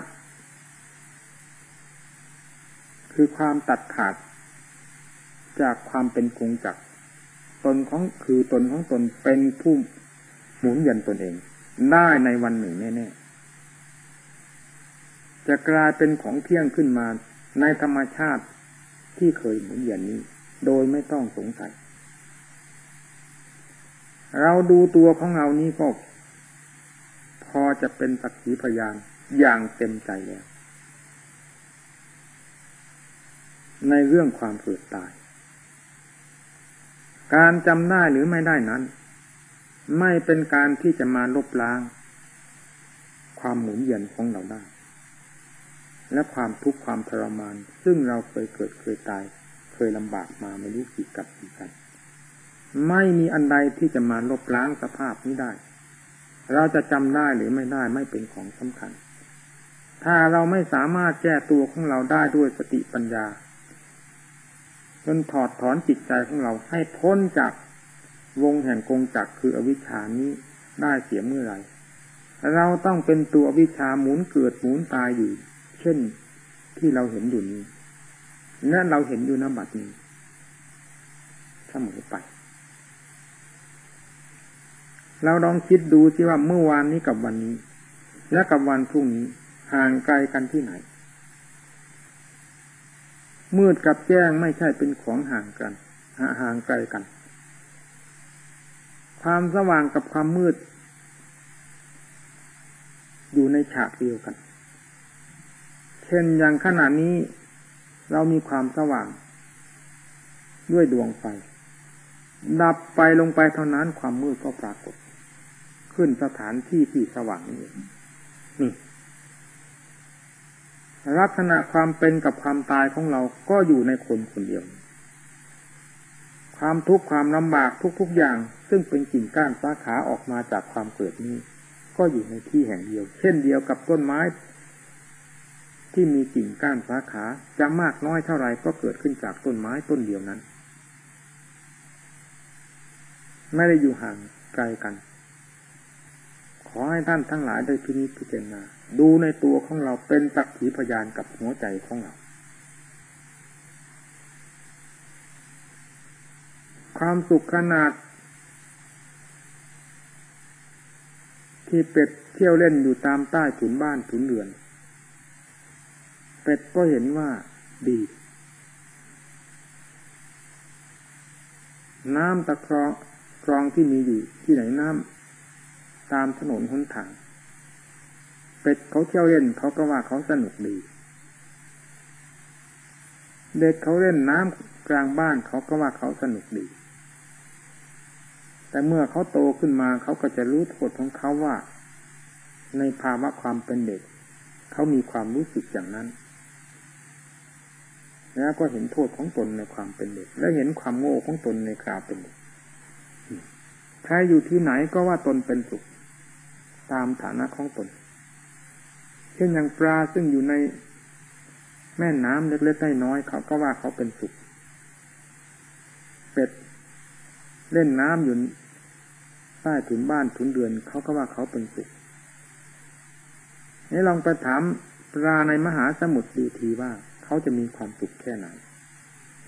คือความตัดขาด จากความเป็นกงจักตนของคือตนของตนเป็นผู้หมุนเวียนตนเอง ได้ในวันหนึ่งแน่ๆ จะกลายเป็นของเที่ยงขึ้นมาในธรรมชาติที่เคยหมุนเวียนนี้ โดยไม่ต้องสงสัย เราดูตัวของเรานี้ก็พอจะเป็นสักขีพยานอย่างเต็มใจแล้ว ในเรื่องความเกิดตาย การจำได้หรือไม่ได้นั้น ไม่เป็นการที่จะมาลบล้าง ความหมุนเวียนของเราได้ และความทุกข์ความทรมาน ซึ่งเราเคยเกิดเคยตาย เคยลำบากมาไม่รู้กี่กับกี่กัน ไม่มีอันใดที่จะมาลบล้างสภาพนี้ได้ เราจะจำได้หรือไม่ได้ไม่เป็นของสำคัญ ถ้าเราไม่สามารถแก้ตัวของเราได้ด้วยสติปัญญาจนถอดถอนจิตใจของเราให้พ้นจากวงแห่งกงจักคืออวิชานี้ได้เสียเมื่อไรเราต้องเป็นตัววิชาหมุนเกิดหมุนตายอยู่ เช่นที่เราเห็นอยู่นี้นั่นเราเห็นอยู่นบัดนี้เสมอไป เราลองคิดดูสิว่าเมื่อวานนี้กับวันนี้ และกับวันพรุ่งนี้ห่างไกลกันที่ไหน มืดกับแจ้งไม่ใช่เป็นของห่างกันห่างไกลกัน ความสว่างกับความมืด อยู่ในฉากเดียวกัน เช่นอย่างขณะนี้ เรามีความสว่าง ด้วยดวงไฟ ดับไปลงไปเท่านั้นความมืดก็ปรากฏ ขึ้นสถานที่ที่สว่างนี้นี่ลักษณะความเป็นกับความตายของเราก็อยู่ในคนคนเดียว ความทุกข์ความลำบากทุกๆอย่าง ซึ่งเป็นกิ่งก้านสาขาออกมาจากความเกิดนี้ ก็อยู่ในที่แห่งเดียว เช่นเดียวกับต้นไม้ ที่มีกิ่งก้านสาขาจะมากน้อยเท่าไรก็เกิดขึ้นจากต้นไม้ต้นเดียวนั้น ไม่ได้อยู่ห่างไกลกัน ขอให้ท่านทั้งหลายได้พินิจพิจารณาดูในตัวของเราเป็นสักขีพยานกับหัวใจของเรา ความสุขขนาด ที่เป็ดเที่ยวเล่นอยู่ตามใต้ถุนบ้านถุนเรือน เป็ดก็เห็นว่าดี น้ำตะครองคลองที่มีอยู่ที่ไหนน้ำตามถนนหนทาง เป็ดเขาเที่ยวเล่นเขาก็ว่าเขาสนุกดี เด็กเขาเล่นน้ำกลางบ้านเขาก็ว่าเขาสนุกดี แต่เมื่อเขาโตขึ้นมาเขาก็จะรู้โทษของเขาว่า ในภาวะความเป็นเด็ก เขามีความรู้สึกอย่างนั้น แล้วก็เห็นโทษของตนในความเป็นเด็ก และเห็นความโง่ของตนในคราวเป็นเด็กใครอยู่ที่ไหนก็ว่าตนเป็นสุขตามฐานะของตน เช่นอย่างปลาซึ่งอยู่ในแม่น้ำเล็กๆน้อยๆเขาก็ว่าเขาเป็นสุขเป็ดเล่นน้ำอยู่ใต้ถุนบ้านถุนเดือน เขาก็ว่าเขาเป็นสุขนี่ลองไปถามปลาในมหาสมุทรดูทีว่า เขาจะมีความสุขแค่ไหน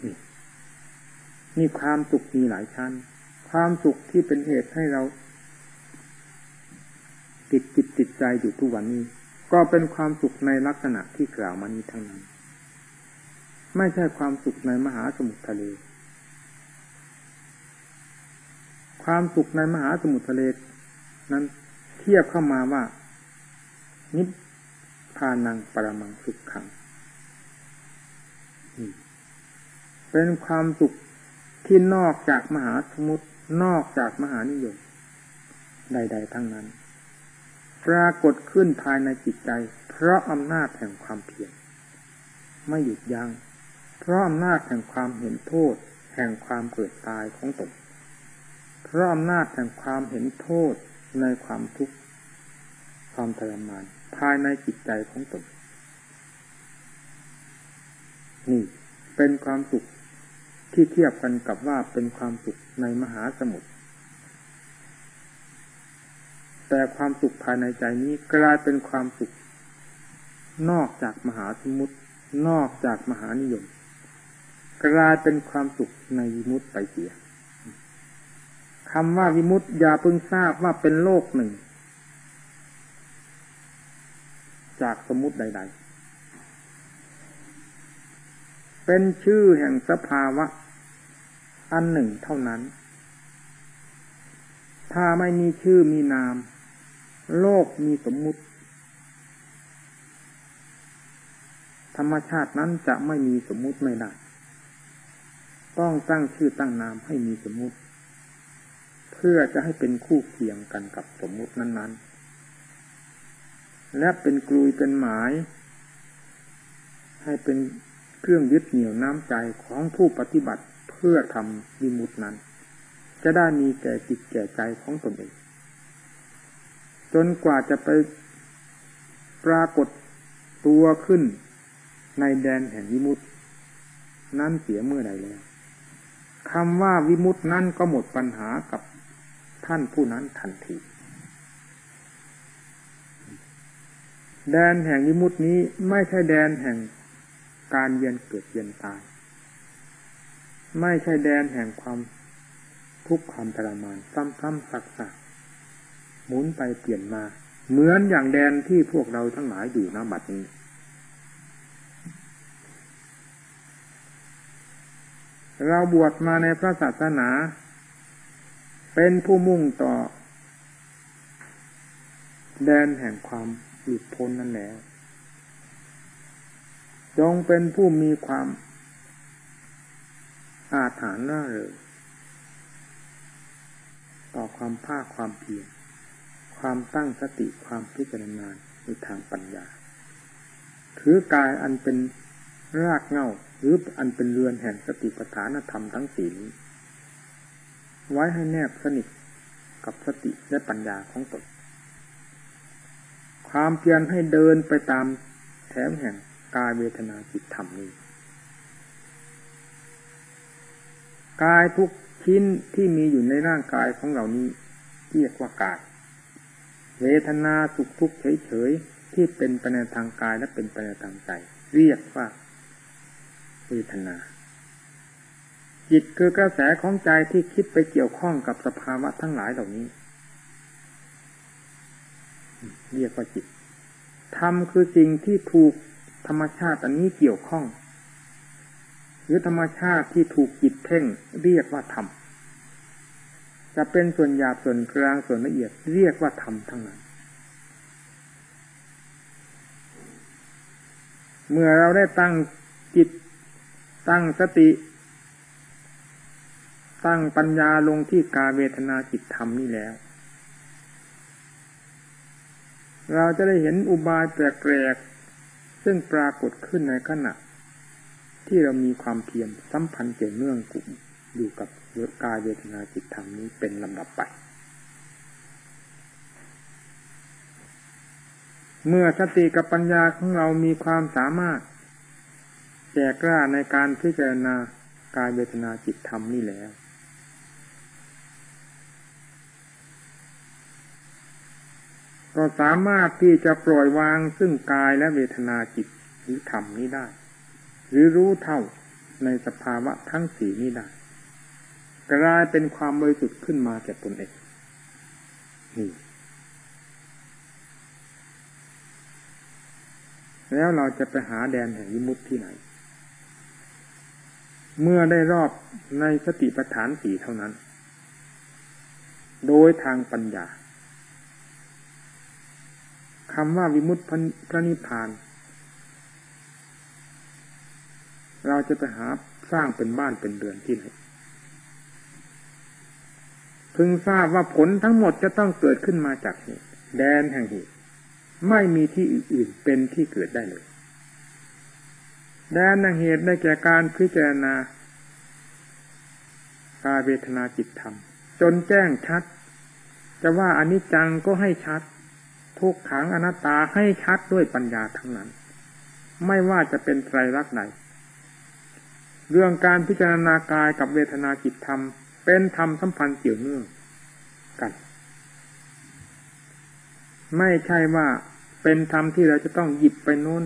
นี่นี่ความสุขมีหลายชั้น ความสุขที่เป็นเหตุให้เรา ติดจิตติดใจอยู่ทุกวันนี้ ก็เป็นความสุขในลักษณะที่กล่าวมานี้ทั้งนั้น ไม่ใช่ความสุขในมหาสมุทรทะเล ความสุขในมหาสมุทรทะเลนั้นเทียบเข้ามาว่านิพพานังปรมังสุขขัง เป็นความสุขที่นอกจากมหาสมุทรนอกจากมหานิยม ใด ๆ ทั้งนั้น ปรากฏขึ้นภายในจิตใจ เพราะอำนาจแห่งความเพียรไม่หยุดยัง้งเพราะอำนาจแห่งความเห็นโทษ แห่งความเกิดตายของตนเพราะอำนาจแห่งความเห็นโทษในความทุกข์ความทรมาน ภายในจิตใจของตนนี่เป็นความสุข ที่เทียบกันกับว่าเป็นความสุขในมหาสมุทรแต่ความสุขภายในใจนี้กลายเป็นความสุข นอกจากมหาสมุตินอกจากมหานิยม กลายเป็นความสุขในวิมุตติไปเสียคำว่าวิมุตติอย่าเพิ่งทราบว่าเป็นโลกหนึ่ง จากสมุติใด ๆ เป็นชื่อแห่งสภาวะ อันหนึ่งเท่านั้น ถ้าไม่มีชื่อมีนาม โลกมีสมมุติ ธรรมชาตินั้นจะไม่มีสมมุติไม่ได้ ต้องตั้งชื่อตั้งนามให้มีสมมุติ เพื่อจะให้เป็นคู่เคียงกันกับสมมุตินั้น ๆ และเป็นกลุยเป็นหมาย ให้เป็นเครื่องยึดเหนี่ยวน้ำใจของผู้ปฏิบัติ เพื่อทำวิมุตินั้น จะได้มีแก่จิตแก่ใจของตนเอง จนกว่าจะไปปรากฏตัวขึ้นในแดนแห่งวิมุตินั้นเสียเมื่อใดแล้วคำว่าวิมุตินั้นก็หมดปัญหากับท่านผู้นั้นทันทีแดนแห่งวิมุตินี้ไม่ใช่แดนแห่งการเวียนเกิดเวียนตาย ไม่ใช่แดนแห่งความทุกข์ความทรมานซ้ำๆซักๆหมุนไปเปลี่ยนมา เหมือนอย่างแดนที่พวกเราทั้งหลายอยู่ณบัดนี้ เราบวชมาในพระศาสนา เป็นผู้มุ่งต่อ แดนแห่งความหลุดพ้นนั่นแล้วจงเป็นผู้มีความ อาถรรพ์น่าเริงต่อความภาคความเพียรความตั้งสติความพิจารณาในทางปัญญา ถือกายอันเป็นรากเงาหรืออันเป็นเรือนแห่งสติปัฏฐานธรรมทั้งสี่นี้ไว้ให้แนบสนิทกับสติและปัญญาของตน ความเพียรให้เดินไปตามแถมแห่งกายเวทนาจิตธรรมนี้ กายทุกชิ้นที่มีอยู่ในร่างกายของเหล่านี้เรียกว่ากายเวทนาสุขทุกข์เฉยๆที่เป็นไปในทางกายและเป็นไปในทางใจ เรียกว่าเวทนา จิตคือกระแสของใจที่คิดไปเกี่ยวข้องกับสภาวะทั้งหลายเหล่านี้ เรียกว่าจิตธรรมคือสิ่งที่ถูกธรรมชาติอันนี้เกี่ยวข้อง หรือธรรมชาติที่ถูกจิตเพ่งเรียกว่าธรรมจะเป็นส่วนหยาบส่วนกลางส่วนละเอียดเรียกว่าธรรมทั้งนั้น เมื่อเราได้ตั้งจิตตั้งสติ ตั้งปัญญาลงที่กาเวทนาจิตธรรมนี่แล้ว เราจะได้เห็นอุบายแปลกๆซึ่งปรากฏขึ้นในขณะ ที่เรามีความเพียรสัมพันธ์เกี่ยวเนื่องกุมอยู่กับกายเวทนาจิตธรรมนี้เป็นลำดับไป เมื่อสติกับปัญญาของเรามีความสามารถแก่กล้าในการพิจารณากายเวทนาจิตธรรมนี่แล้ว ก็สามารถที่จะปล่อยวางซึ่งกายและเวทนาจิตหรือธรรมนี้ได้ หรือรู้เท่าในสภาวะทั้งสี่นี้ได้กลายเป็นความบริสุทธิ์ขึ้นมาแก่ตนเองนี่แล้วเราจะไปหาแดนแห่งยิมุตที่ไหน เมื่อได้รอบในสติปัฏฐานสีเท่านั้น โดยทางปัญญาคำว่าวิมุตติพระนิพพาน เราจะไปหาสร้างเป็นบ้านเป็นเรือนที่ไหนพึงทราบว่าผลทั้งหมดจะต้องเกิดขึ้นมาจากเหตุ แดนแห่งเหตุ ไม่มีที่อื่นเป็นที่เกิดได้เลย แดนแห่งเหตุได้แก่การพิจารณากาเวทนาจิตธรรม จนแจ้งชัด จะว่าอนิจจังก็ให้ชัด ทุกขังอนัตตาให้ชัดด้วยปัญญาทั้งนั้น ไม่ว่าจะเป็นไตรลักษณ์ไหน เรื่องการพิจารณากายกับเวทนาจิตธรรม เป็นธรรมสัมพันธ์เกี่ยวเนื่องกัน ไม่ใช่ว่าเป็นธรรมที่เราจะต้องหยิบไปโน้น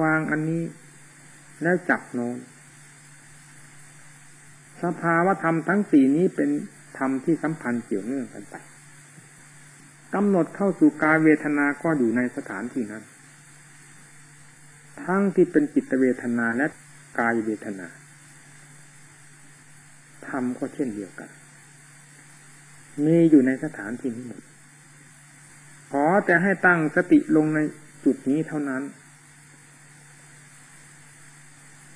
วางอันนี้ แล้วจับโน้น สภาวะธรรมทั้งสี่นี้เป็นธรรมที่สัมพันธ์เกี่ยวเนื่องกันไปกำหนดเข้าสู่กายเวทนาก็อยู่ในสถานที่นั้น ทั้งที่เป็นจิตเวทนาและกายเวทนา ธรรมก็เช่นเดียวกัน มีอยู่ในสถานที่นี้หมด ขอแต่ให้ตั้งสติลงในจุดนี้เท่านั้น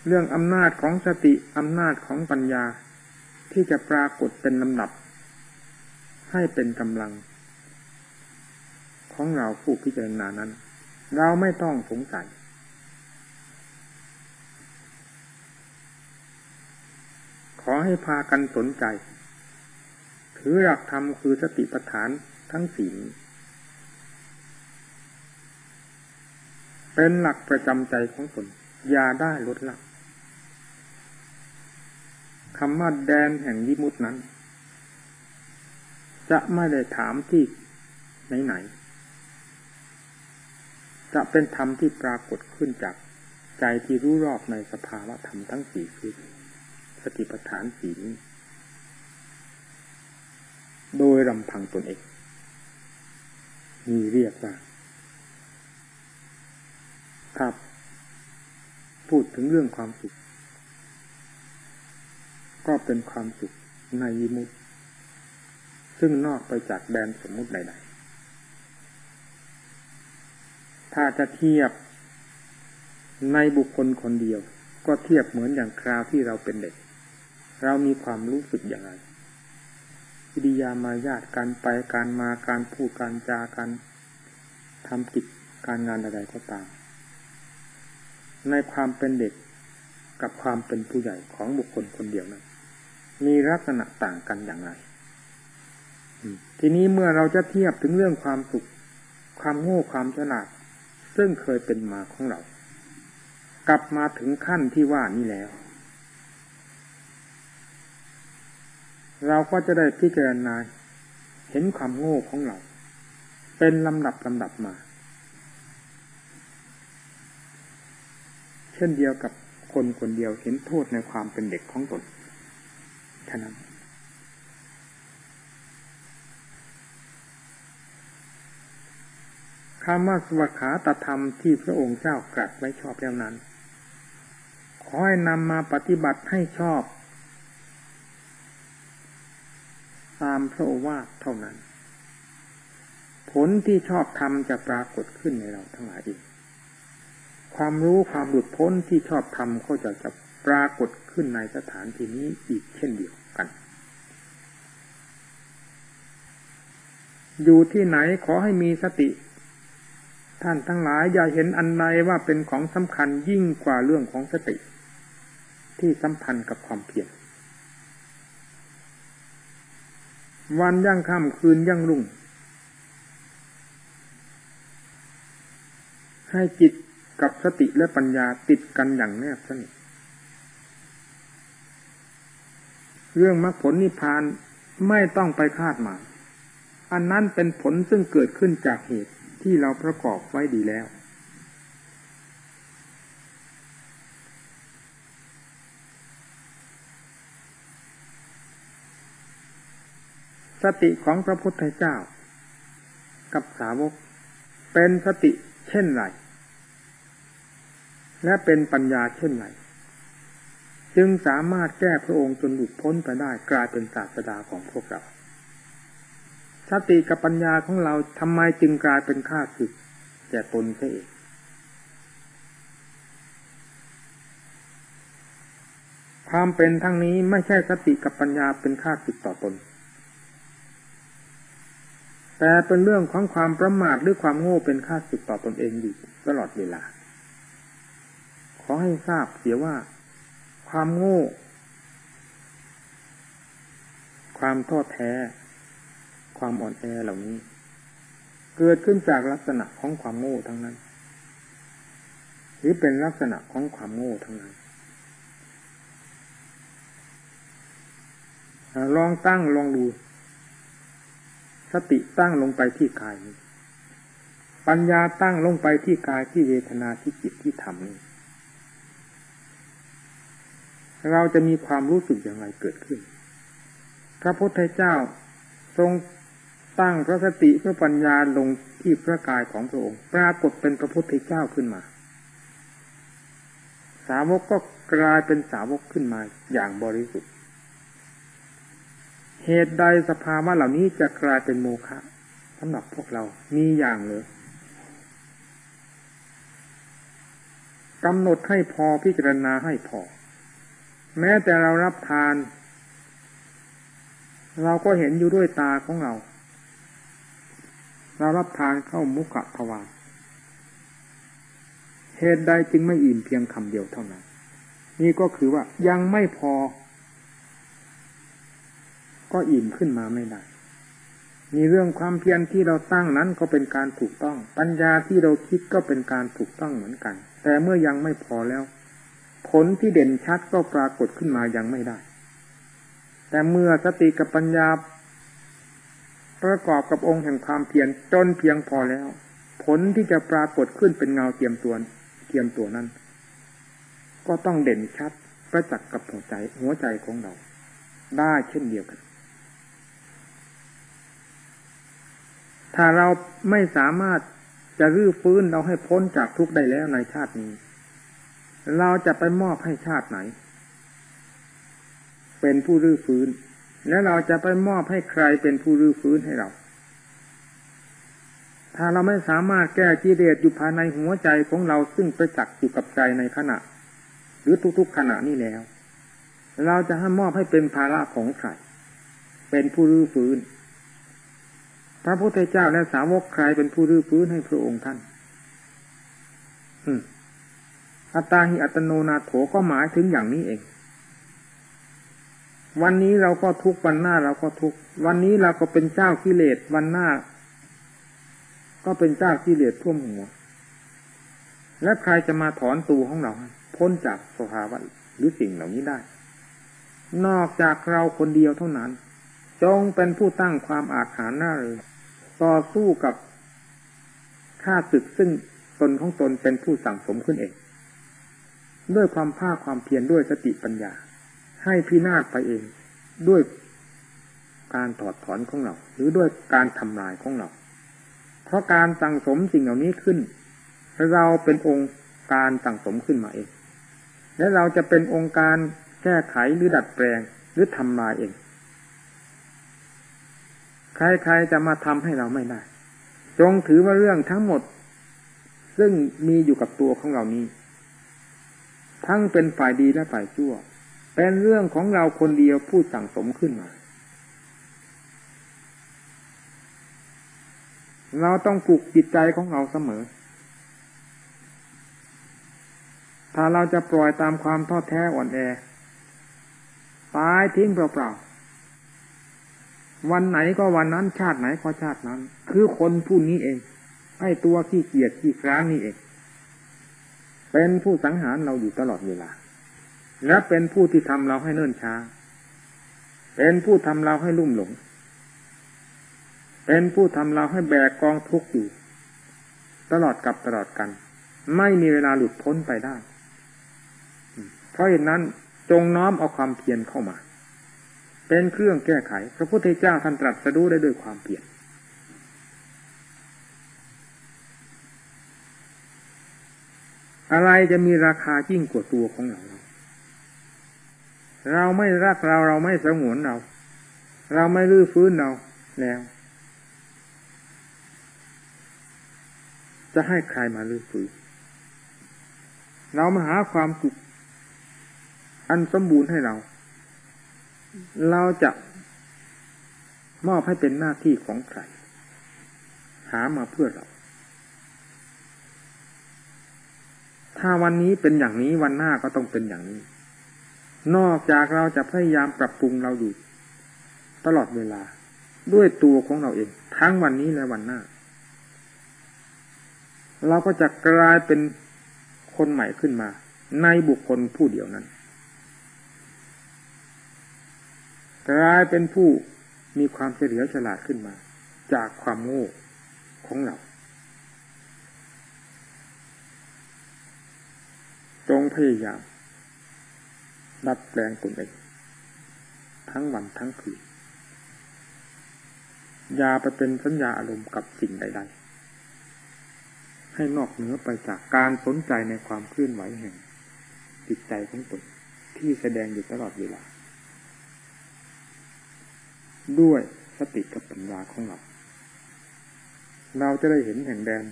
เรื่องอำนาจของสติอำนาจของปัญญาที่จะปรากฏเป็นลำดับ ให้เป็นกำลัง ของเราผู้พิจารณานั้น เราไม่ต้องสงสัย อให้พากันสนใจ ถือหลักธรรมคือสติปัฏฐานทั้งสี่เป็นหลักประจำใจของตนอย่าได้ลดละคำว่าแดนแห่งยิมุตินั้น จะไม่ได้ถามที่ไหนๆจะเป็นธรรมที่ปรากฏขึ้นจากใจที่รู้รอบในสภาวะธรรมทั้งสี่คือ สติปัฏฐานสีนี้ โดยลำพังตนเอง มีเรียกว่าถ้าพูดถึงเรื่องความสุข ก็เป็นความสุขในยมุตซึ่งนอกไปจากแดนสมมุติใดๆ ถ้าจะเทียบในบุคคลคนเดียว ก็เทียบเหมือนอย่างคราวที่เราเป็นเด็ก เรามีความรู้สึกอย่างไรวิริยามายาทการไปการมาการพูดการจาการทำกิจการงานใดๆก็ตาม ในความเป็นเด็กกับความเป็นผู้ใหญ่ของบุคคลคนเดียวนั้นมีลักษณะต่างกันอย่างไรทีนี้เมื่อเราจะเทียบถึงเรื่องความสุข ความโง่ความฉลาด ซึ่งเคยเป็นมาของเรา กลับมาถึงขั้นที่ว่านี้แล้ว เราก็จะได้พิจารณาเห็นความโง่ของเรา เป็นลำดับลำดับมา เช่นเดียวกับคนคนเดียวเห็นโทษในความเป็นเด็กของตนแค่นั้นคำว่าสวขาตธรรมที่พระองค์เจ้ากรัสไว้ชอบแล้วนั้น ขอให้นำมาปฏิบัติให้ชอบ ตามพระโอวาทเท่านั้น ผลที่ชอบทำจะปรากฏขึ้นในเราทั้งหลายเองความรู้ความหลุดพ้นที่ชอบทำก็จะจะปรากฏขึ้นในสถานที่นี้อีกเช่นเดียวกัน อยู่ที่ไหนขอให้มีสติ ท่านทั้งหลายอย่าเห็นอันใดว่าเป็นของสำคัญยิ่งกว่าเรื่องของสติ ที่สัมพันธ์กับความเพียร วันยั่งค่ำคืนยั่งรุ่ง ให้จิตกับสติและปัญญาติดกันอย่างแนบสนิทเรื่องมรรคผลนิพพานไม่ต้องไปคาดหมาย อันนั้นเป็นผลซึ่งเกิดขึ้นจากเหตุที่เราประกอบไว้ดีแล้ว สติของพระพุทธเจ้า กับสาวก เป็นสติเช่นไร และเป็นปัญญาเช่นไร จึงสามารถแก้พระองค์จนหลุดพ้นไปได้กลายเป็นศาสดาของพวกเรา สติกับปัญญาของเราทำไมจึงกลายเป็นข้าศึกแก่ตนเองความเป็นทั้งนี้ไม่ใช่สติกับปัญญาเป็นข้าศึกต่อตน แต่เป็นเรื่องของความประมาทหรือความโง่เป็นค่าสึกต่อตอนเองอยู่ตลอดเวลา ขอให้ทราบเสียว่า ความโง่ ความท้อแท้ ความอ่อนแอเหล่านี้ เกิดขึ้นจากลักษณะของความโง่ทั้งนั้น หรือเป็นลักษณะของความโง่ทั้งนั้นลองตั้งลองดู สติตั้งลงไปที่กายนี้ ปัญญาตั้งลงไปที่กายที่เวทนาที่จิตที่ธรรมนี้ เราจะมีความรู้สึกอย่างไรเกิดขึ้น พระพุทธเจ้าทรงตั้งพระสติพระปัญญาลงที่พระกายของพระองค์ ปรากฏเป็นพระพุทธเจ้าขึ้นมาสสาวกก็กลายเป็นสาวกขึ้นมาอย่างบริสุทธิ์ เหตุใดสภาวะเหล่านี้จะกลายเป็นโมฆะสำหรับพวกเรามีอย่างเลยกำหนดให้พอพิจารณาให้พอ แม้แต่เรารับทาน เราก็เห็นอยู่ด้วยตาของเรา เรารับทานเข้ามุขะทวาเหตุใดจึงไม่อิ่มเพียงคำเดียวเท่านั้น นี่ก็คือว่ายังไม่พอ ก็อิ่มขึ้นมาไม่ได้มีเรื่องความเพียรที่เราตั้งนั้นก็เป็นการถูกต้อง ปัญญาที่เราคิดก็เป็นการถูกต้องเหมือนกัน แต่เมื่อยังไม่พอแล้ว ผลที่เด่นชัดก็ปรากฏขึ้นมายังไม่ได้ แต่เมื่อสติกับปัญญา ประกอบกับองค์แห่งความเพียรจนเพียงพอแล้ว ผลที่จะปรากฏขึ้นเป็นเงาเตรียมตัวเตรียมตัวนั้น ก็ต้องเด่นชัดประจักษ์กับหัวใจหัวใจของเรา ได้เช่นเดียวกัน ถ้าเราไม่สามารถจะรื้อฟื้นเราให้พ้นจากทุกข์ได้แล้วในชาตินี้ เราจะไปมอบให้ชาติไหน เป็นผู้รื้อฟื้น และเราจะไปมอบให้ใครเป็นผู้รื้อฟื้นให้เรา ถ้าเราไม่สามารถแก้กิเลสอยู่ภายในหัวใจของเราซึ่งไปจักอยู่กับใจในขณะ หรือทุกๆขณะนี้แล้ว เราจะให้มอบให้เป็นภาระของใครเป็นผู้รื้อฟื้น พระพุทธเจ้าและสาวกใครเป็นผู้รื้อฟื้นให้พระองค์ท่าน อืมอัตตาหิอัตโนนาโถก็หมายถึงอย่างนี้เอง วันนี้เราก็ทุกวันหน้าเราก็ทุก วันนี้เราก็เป็นเจ้ากิเลสวันหน้า ก็เป็นเจ้ากิเลสท่วมหัว และใครจะมาถอนตัวของเรา พ้นจากสภาวะหรือสิ่งเหล่านี้ได้ นอกจากเราคนเดียวเท่านั้น จงเป็นผู้ตั้งความอาถรรพ์หน้าเลย ต่อสู้กับข้าศึกซึ่งตนของตนเป็นผู้สั่งสมขึ้นเอง ด้วยความภาคความเพียรด้วยสติปัญญา ให้พินาศไปเองด้วยการถอดถอนของเรา หรือด้วยการทำลายของเรา เพราะการสั่งสมสิ่งเหล่านี้ขึ้น เราเป็นองค์การสั่งสมขึ้นมาเอง และเราจะเป็นองค์การแก้ไขหรือดัดแปลงหรือทำลายเอง ใครๆจะมาทำให้เราไม่ได้ จงถือว่าเรื่องทั้งหมด ซึ่งมีอยู่กับตัวของเรานี้ ทั้งเป็นฝ่ายดีและฝ่ายชั่ว เป็นเรื่องของเราคนเดียวผู้สั่งสมขึ้นมา เราต้องปลุกจิตใจของเราเสมอ ถ้าเราจะปล่อยตามความท้อแท้อ่อนแอตายทิ้งเปล่าๆ วันไหนก็วันนั้น ชาติไหนก็ชาตินั้น คือคนผู้นี้เองให้ตัวขี้เกียจขี้คร้านนี่เอง เป็นผู้สังหารเราอยู่ตลอดเวลา และเป็นผู้ที่ทำเราให้เนิ่นช้า เป็นผู้ทำเราให้ลุ่มหลง เป็นผู้ทำเราให้แบกกองทุกข์อยู่ ตลอดกับตลอดกัน ไม่มีเวลาหลุดพ้นไปได้ เพราะเหตุนั้นจงน้อมเอาความเพียรเข้ามา เป็นเครื่องแก้ไข พระพุทธเจ้าท่านตรัสรู้ได้ด้วยความเปลี่ยนอะไรจะมีราคายิ่งกว่าตัวของเรา เราไม่รักเราเราไม่สงวนเรา เราไม่ลื้อฟื้นเราแล้ว จะให้ใครมาลื้อฟื้น เรามาหาความสุขอันสมบูรณ์ให้เรา เราจะมอบให้เป็นหน้าที่ของใคร หามาเพื่อเรา ถ้าวันนี้เป็นอย่างนี้วันหน้าก็ต้องเป็นอย่างนี้ นอกจากเราจะพยายามปรับปรุงเราอยู่ตลอดเวลาด้วยตัวของเราเอง ทั้งวันนี้และวันหน้า เราก็จะกลายเป็นคนใหม่ขึ้นมา ในบุคคลผู้เดียวนั้น กลายเป็นผู้มีความเฉลียวฉลาดขึ้นมา จากความโง่ของเราจงพยายามดัดแปลงตนเองทั้งวันทั้งคืนอย่าไปเป็นสัญญาอารมณ์กับสิ่งใด ๆ ให้นอกเหนือไปจากการสนใจในความเคลื่อนไหวแห่งจิตใจของตนที่แสดงอยู่ตลอดเวลา ด้วยสติกับปัญญาของเรา เราจะได้เห็นแห่งแดน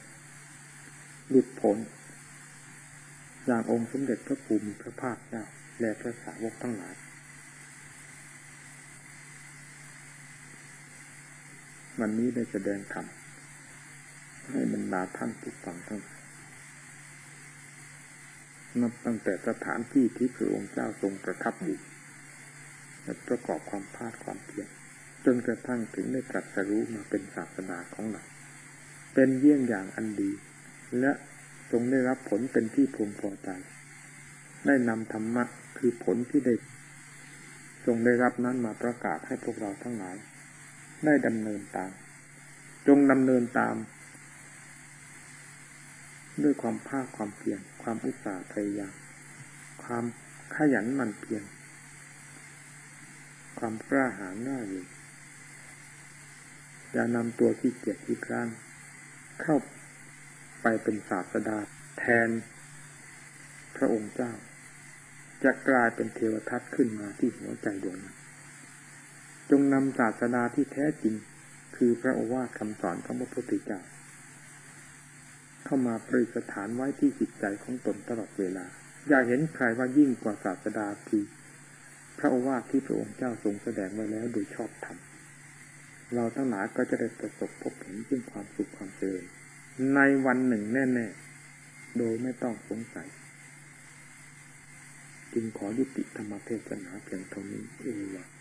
หลุดพ้นอย่างองค์สมเด็จพระภูมิพระภาคเจ้าและพระสาวกทั้งหลาย วันนี้ได้แสดงธรรมให้บรรดาท่านผู้ฟังทั้งหลายนับตั้งแต่สถานที่ที่พระองค์เจ้าทรงประทับอยู่และประกอบความพาดความเพียร จนกระทั่งถึงได้ตรัสรู้มาเป็นศาสนาของเราเป็นเยี่ยงอย่างอันดี และทรงได้รับผลเป็นที่พึงพอใจ ได้นำธรรมะคือผลที่ได้ ทรงได้รับนั้นมาประกาศให้พวกเราทั้งหลาย ได้ดำเนินตาม จงดำเนินตาม ด้วยความภาคความเพียรความอุตสาห์พยายามความขยันหมั่นเพียรความกล้าหาญหน้าอยู่ อย่านำตัวที่เกียจที่คร้านเข้าไปเป็นศาสดาแทนพระองค์เจ้า จะกลายเป็นเทวทัตขึ้นมาที่หัวใจดวงนั้นจงนำศาสดาที่แท้จริง คือพระโอวาทคำสอนของพระพุทธเจ้า เข้ามาประดิษฐานไว้ที่จิตใจของตนตลอดเวลา อย่าเห็นใครว่ายิ่งกว่าศาสดาคือพระโอวาทที่พระองค์เจ้าทรงแสดงไว้แล้วโดยชอบธรรม เราทั้งหลายก็จะได้ประสบพบเห็นซึ่งความสุขความเจริญในวันหนึ่งแน่ๆ โดยไม่ต้องสงสัย จึงขอยุติธรรมเทศนาเพียงเท่านี้เอง